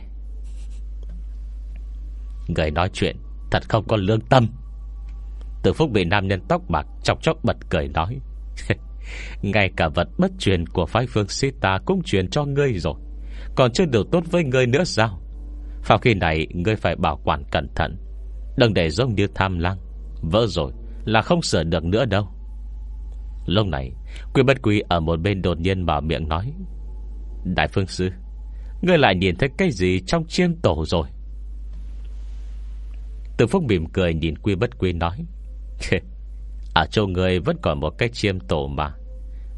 Người nói chuyện Thật không có lương tâm. Từ phúc bị nam nhân tóc bạc Chọc chóc bật cười nói Ngay cả vật bất truyền của phái phương sĩ ta Cũng truyền cho ngươi rồi. Còn chưa được tốt với ngươi nữa sao? Vào khi này ngươi phải bảo quản cẩn thận. Đừng để giống như tham lăng, Vỡ rồi là không sửa được nữa đâu. Lúc này Quy bất quy ở một bên đột nhiên mở miệng nói Đại phương sư Ngươi lại nhìn thấy cái gì trong chiêm tổ rồi? Từ phúc mỉm cười nhìn quy bất quy nói Ở châu người vẫn còn một cái chiêm tổ mà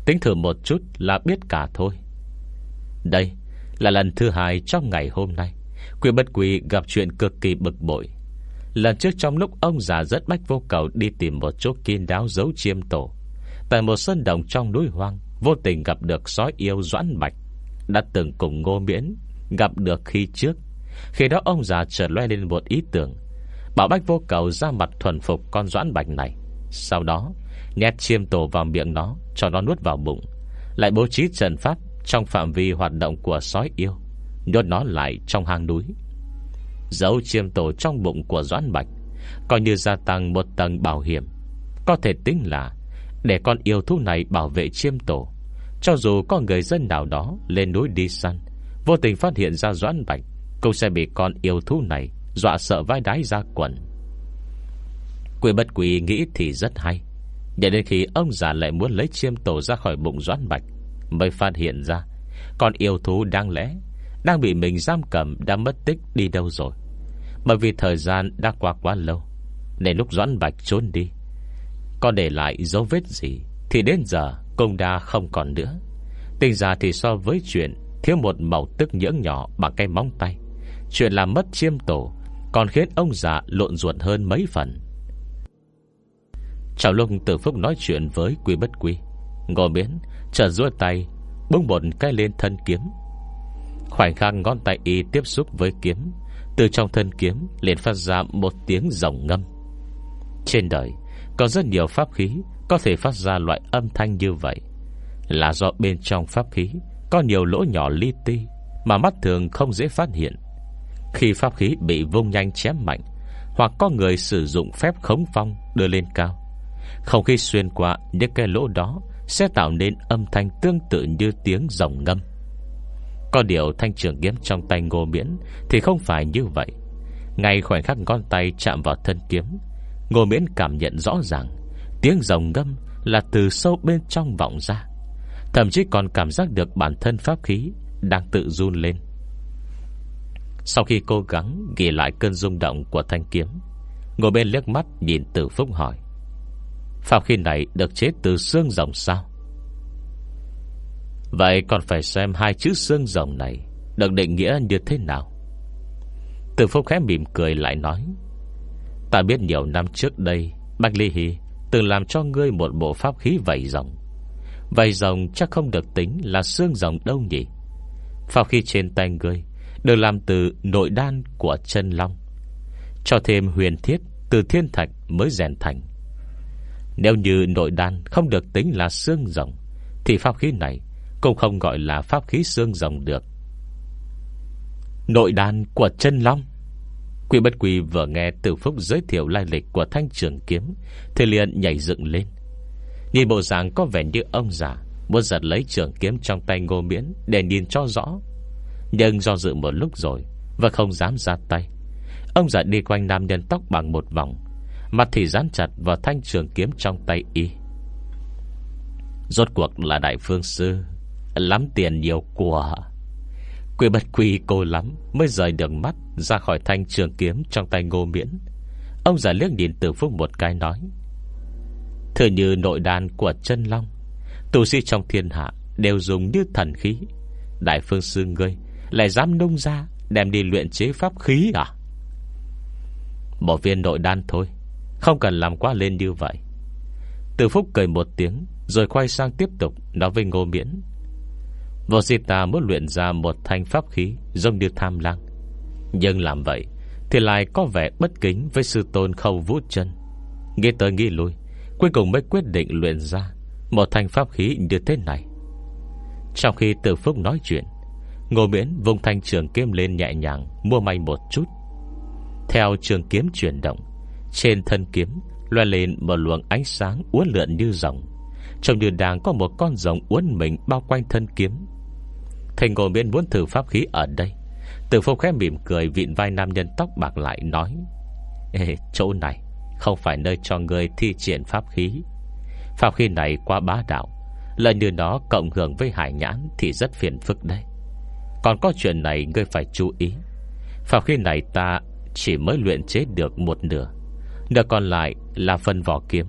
Tính thử một chút là biết cả thôi Đây là lần thứ hai trong ngày hôm nay, Quy bất quy gặp chuyện cực kỳ bực bội Lần trước trong lúc ông già rất bách vô cầu Đi tìm một chỗ kiên đáo giấu chiêm tổ Tại một sân đồng trong núi hoang Vô tình gặp được sói yêu doãn bạch, đã từng cùng Ngô Miễn gặp được khi trước. Khi đó ông già chợt loe lên một ý tưởng. Bảo Bách vô cầu ra mặt thuần phục con doãn bạch này. Sau đó, nhét chiêm tổ vào miệng nó, cho nó nuốt vào bụng. Lại bố trí trần pháp trong phạm vi hoạt động của sói yêu. Nhốt nó lại trong hang núi. Giấu chiêm tổ trong bụng của doãn bạch, coi như gia tăng một tầng bảo hiểm. Có thể tính là để con yêu thú này bảo vệ chiêm tổ cho dù có người dân nào đó Lên núi đi săn Vô tình phát hiện ra Doãn Bạch Cũng sẽ bị con yêu thú này Dọa sợ vai đái ra quần. Quỷ bất quỷ nghĩ thì rất hay. Để đến khi ông già lại muốn lấy chiêm tổ ra khỏi bụng Doãn Bạch, Mới phát hiện ra Con yêu thú đang lẽ Đang bị mình giam cầm đã mất tích đi đâu rồi. Bởi vì thời gian đã qua quá lâu, Nên lúc Doãn Bạch trốn đi, Có để lại dấu vết gì Thì đến giờ Công đa không còn nữa. Tình ra thì so với chuyện Thiếu một màu tức nhưỡng nhỏ bằng cái móng tay, Chuyện làm mất chiêm tổ còn khiến ông già lộn ruột hơn mấy phần. Chào lúc tử phúc nói chuyện với quy bất quy, Ngô biến Trở ruột tay Bông bột cái lên thân kiếm. Khoảnh khắc ngón tay y tiếp xúc với kiếm, Từ trong thân kiếm liền phát ra một tiếng rồng ngâm. Trên đời, Có rất nhiều pháp khí Có thể phát ra loại âm thanh như vậy. Là do bên trong pháp khí Có nhiều lỗ nhỏ li ti Mà mắt thường không dễ phát hiện. Khi pháp khí bị vung nhanh chém mạnh, Hoặc có người sử dụng phép khống phong Đưa lên cao. Không khí xuyên qua những cái lỗ đó Sẽ tạo nên âm thanh tương tự như tiếng rồng ngâm. Có điều thanh trường kiếm trong tay ngô miễn Thì không phải như vậy. Ngay khoảnh khắc ngón tay chạm vào thân kiếm, Ngô miễn cảm nhận rõ ràng Tiếng rồng ngâm là từ sâu bên trong vọng ra, Thậm chí còn cảm giác được bản thân pháp khí Đang tự run lên. Sau khi cố gắng Ghi lại cơn rung động của thanh kiếm, Ngồi bên liếc mắt nhìn tử phúc hỏi, Phạm khi này được chế từ xương rồng sao? Vậy còn phải xem hai chữ xương rồng này Được định nghĩa như thế nào. Từ phúc khẽ mỉm cười lại nói, Ta biết nhiều năm trước đây, Bạch Ly Hy Từng làm cho ngươi một bộ pháp khí vầy rồng. Vầy rồng chắc không được tính Là xương rồng đâu nhỉ? Pháp khí trên tay ngươi được làm từ nội đan của chân long, Cho thêm huyền thiết Từ thiên thạch mới rèn thành. Nếu như nội đan Không được tính là xương rồng, Thì pháp khí này cũng không gọi là pháp khí xương rồng được. Nội đan của chân long. Quỷ bất quỷ vừa nghe Từ Phúc giới thiệu lai lịch của thanh trường kiếm, Thì liền nhảy dựng lên. Nhìn bộ dạng có vẻ như ông già, Muốn giật lấy trường kiếm trong tay ngô miễn Để nhìn cho rõ nhưng do dự một lúc rồi, Và không dám ra tay. Ông già đi quanh nam nhân tóc bằng một vòng, Mặt thì dán chặt vào thanh trường kiếm trong tay y. Rốt cuộc là đại phương sư, Lắm tiền nhiều của. Quỷ bật quỷ cô lắm Mới rời đường mắt ra khỏi thanh trường kiếm Trong tay ngô miễn. Ông già liếc nhìn từ phúc một cái nói Thừa như nội đàn của chân long, Tù sĩ trong thiên hạ Đều dùng như thần khí. Đại phương sư ngươi lại dám nung ra Đem đi luyện chế pháp khí à? Một viên nội đan thôi, Không cần làm quá lên như vậy. Từ phúc cười một tiếng, Rồi quay sang tiếp tục Nói với ngô miễn. Vô si ta muốn luyện ra một thanh pháp khí Giống như tham lang. Nhưng làm vậy Thì lại có vẻ bất kính với sư tôn khâu vũ chân. Nghĩ tới nghĩ lui, Cuối cùng mới quyết định luyện ra Một thanh pháp khí như thế này. Trong khi từ phúc nói chuyện Ngô miễn vung thanh trường kiếm lên nhẹ nhàng Mua may một chút. Theo trường kiếm chuyển động Trên thân kiếm loe lên một luồng ánh sáng uốn lượn như rồng Trông như đang có một con rồng uốn mình bao quanh thân kiếm. Thầy ngô miễn muốn thử pháp khí ở đây. Từ phong khẽ mỉm cười Vịn vai nam nhân tóc bạc lại nói Ê, chỗ này Không phải nơi cho người thi triển pháp khí. Pháp khí này quá bá đạo Lợi như nó cộng hưởng với hải nhãn Thì rất phiền phức đấy. Còn có chuyện này ngươi phải chú ý. Phạm khi này ta chỉ mới luyện chế được một nửa Nửa còn lại là phần vỏ kiếm,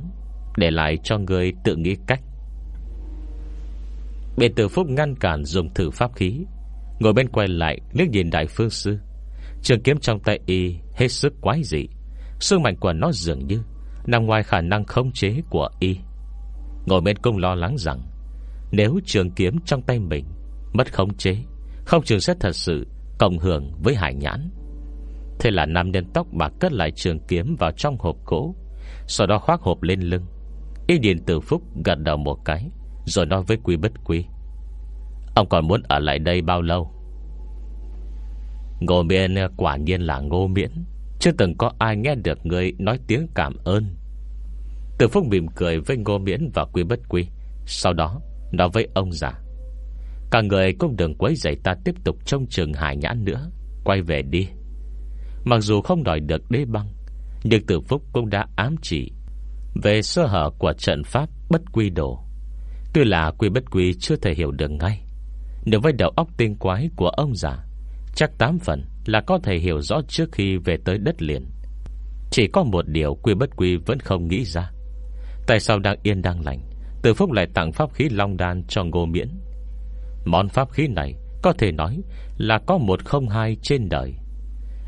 Để lại cho ngươi tự nghĩ cách. Biện tử phúc ngăn cản dùng thử pháp khí, Ngồi bên quay lại liếc nhìn đại phương sư. Trường kiếm trong tay y Hết sức quái dị, Sức mạnh của nó dường như Nằm ngoài khả năng khống chế của y. Ngồi bên cung lo lắng rằng, Nếu trường kiếm trong tay mình Mất khống chế không trường sẽ thật sự cộng hưởng với hải nhãn. Thế là nam nhân tóc bạc cất lại trường kiếm vào trong hộp gỗ, Sau đó khoác hộp lên lưng. Y điền tử phúc gật đầu một cái, rồi nói với Quy Bất Quy, Ông còn muốn ở lại đây bao lâu? Ngô miễn quả nhiên là ngô miễn, Chưa từng có ai nghe được người nói tiếng cảm ơn. Từ phúc mỉm cười với ngô miễn và quy bất quy, Sau đó nói với ông già Cả người cũng đừng quấy rầy ta tiếp tục trông chừng hải nhãn nữa. Quay về đi. Mặc dù không đòi được đế băng, Nhưng tử phúc cũng đã ám chỉ. Về sơ hở của trận pháp bất quy đồ, Tuy là quy bất quy chưa thể hiểu được ngay Nếu với đầu óc tinh quái của ông già, Chắc tám phần là có thể hiểu rõ trước khi về tới đất liền. Chỉ có một điều quy bất quy vẫn không nghĩ ra. Tại sao đang yên đang lành Từ phúc lại tặng pháp khí long đan cho ngô miễn? Món pháp khí này Có thể nói là có một không hai trên đời.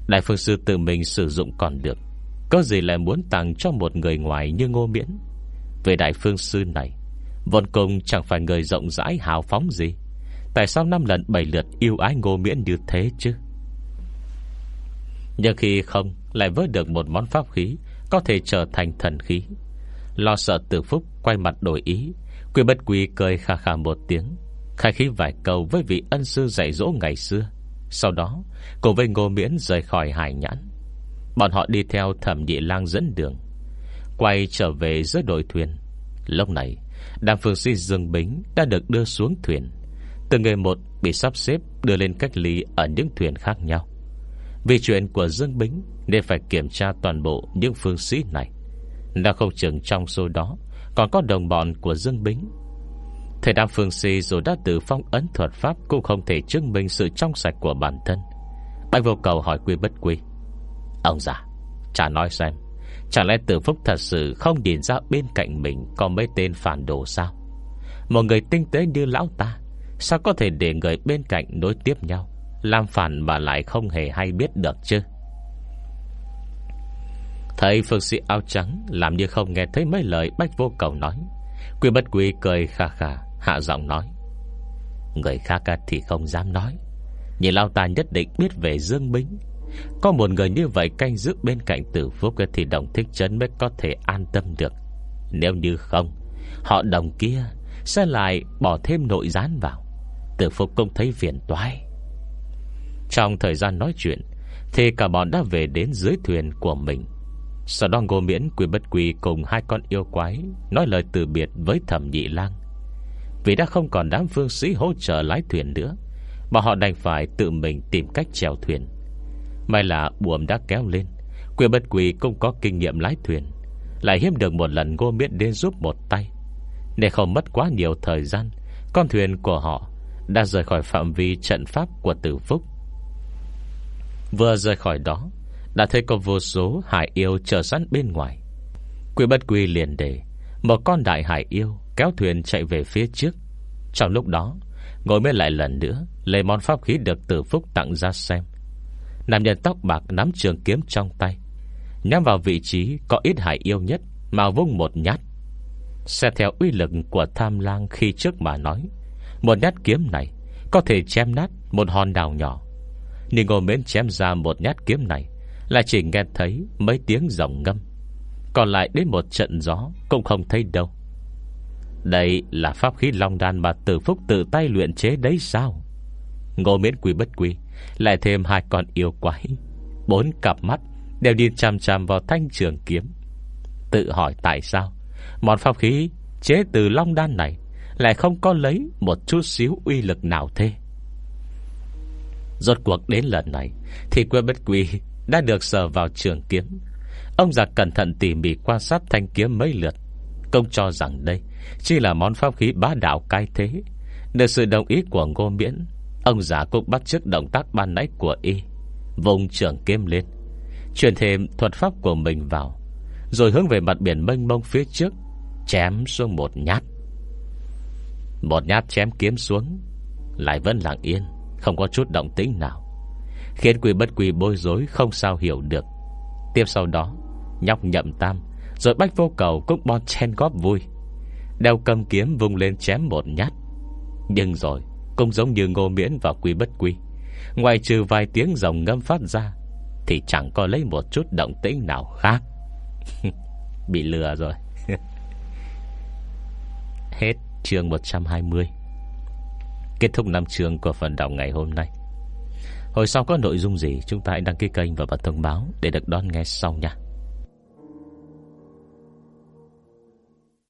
Đại phương sư tự mình sử dụng còn được, Có gì lại muốn tặng cho một người ngoài như ngô miễn? Về đại phương sư này, Vốn cùng chẳng phải người rộng rãi hào phóng gì. Tại sao năm lần bảy lượt yêu ái ngô miễn như thế chứ? Nhưng khi không Lại vớt được một món pháp khí Có thể trở thành thần khí, Lo sợ tử phúc quay mặt đổi ý Quy bất quy cười khà khà một tiếng. Khai khí vài câu với vị ân sư dạy dỗ ngày xưa. Sau đó Cùng với ngô miễn rời khỏi hải nhãn. Bọn họ đi theo thẩm nhị lang dẫn đường, Quay trở về giữa đội thuyền. Lúc này Đàm phương sĩ Dương Bính Đã được đưa xuống thuyền. Từng người một bị sắp xếp đưa lên cách ly Ở những thuyền khác nhau. Vì chuyện của Dương Bính Nên phải kiểm tra toàn bộ những phương sĩ này. Đã không chừng trong số đó Còn có đồng bọn của Dương Bính Thầy Đàm Phương Si dù đã tự phong ấn thuật pháp Cũng không thể chứng minh sự trong sạch của bản thân. Bạch vô cầu hỏi quy bất quy, Ông già Chả nói xem, Chẳng lẽ tử phúc thật sự không nhìn ra bên cạnh mình Có mấy tên phản đồ sao? Một người tinh tế như lão ta, Sao có thể để người bên cạnh nối tiếp nhau? Làm phản mà lại không hề hay biết được chứ. Thầy phương sĩ áo trắng, Làm như không nghe thấy mấy lời Bách vô cầu nói, Quy bất quy cười khà khà Hạ giọng nói. Người khác thì không dám nói. Nhưng Lao ta nhất định biết về Dương Bính. Có một người như vậy canh giữ bên cạnh tử phúc Thì đồng thích chấn mới có thể an tâm được. Nếu như không, Họ đồng kia Sẽ lại bỏ thêm nội gián vào. Tử phúc cũng thấy phiền toái. Trong thời gian nói chuyện, Thì cả bọn đã về đến dưới thuyền của mình. Sau đó ngô miễn quy bất quy Cùng hai con yêu quái Nói lời từ biệt với thẩm nhị lang vì đã không còn đám phương sĩ hỗ trợ lái thuyền nữa, Mà họ đành phải tự mình tìm cách chèo thuyền. May là buồm đã kéo lên Quyền bất quỳ cũng có kinh nghiệm lái thuyền, Lại hiếm được một lần ngô miễn đến giúp một tay. Để không mất quá nhiều thời gian, Con thuyền của họ Đã rời khỏi phạm vi trận pháp của tử phúc. Vừa rời khỏi đó, Đã thấy có vô số hải yêu chờ sẵn bên ngoài. Quỷ bất quy liền để Một con đại hải yêu Kéo thuyền chạy về phía trước. Trong lúc đó, Ngồi mới lại lần nữa, Lấy món pháp khí được tử phúc tặng ra xem. Nam nhân tóc bạc nắm trường kiếm trong tay, Nhắm vào vị trí có ít hải yêu nhất Mà vung một nhát. Xe theo uy lực của tham lang khi trước mà nói, Một nhát kiếm này Có thể chém nát một hòn đào nhỏ. Nhưng ngồi mến chém ra một nhát kiếm này Là chỉ nghe thấy mấy tiếng rồng ngâm. Còn lại đến một trận gió Cũng không thấy đâu đây là pháp khí long đan mà tử phúc tự tay luyện chế đấy sao? Ngô miễn quy bất quy, Lại thêm hai con yêu quái. Bốn cặp mắt Đều đi chằm chằm vào thanh trường kiếm. Tự hỏi tại sao Món pháp khí chế từ long đan này Lại không có lấy Một chút xíu uy lực nào thế? Rốt cuộc đến lần này Thì quê bất quy Đã được sờ vào trường kiếm. Ông già cẩn thận tỉ mỉ quan sát thanh kiếm mấy lượt Công cho rằng đây Chỉ là món pháp khí bá đạo cai thế. Được sự đồng ý của Ngô Miễn, Ông giả cũng bắt chước động tác ban nãy của y Vùng trưởng kiếm lên, Truyền thêm thuật pháp của mình vào, Rồi hướng về mặt biển mênh mông phía trước, Chém xuống một nhát. Một nhát chém kiếm xuống, Lại vẫn lặng yên, Không có chút động tĩnh nào, Khiến quỷ bất quỷ bối rối Không sao hiểu được. Tiếp sau đó, Nhóc nhậm tam rồi bách vô cầu cũng bon chen góp vui. Đeo cầm kiếm vung lên chém một nhát. Nhưng rồi, Cũng giống như ngô miễn và quy bất quy Ngoài trừ vài tiếng rồng ngâm phát ra, Thì chẳng có lấy một chút động tĩnh nào khác. Bị lừa rồi. Hết chương 120 Kết thúc năm chương của phần đọc ngày hôm nay. Hồi sau có nội dung gì, Chúng ta hãy đăng ký kênh và bật thông báo Để được đón nghe sau nha.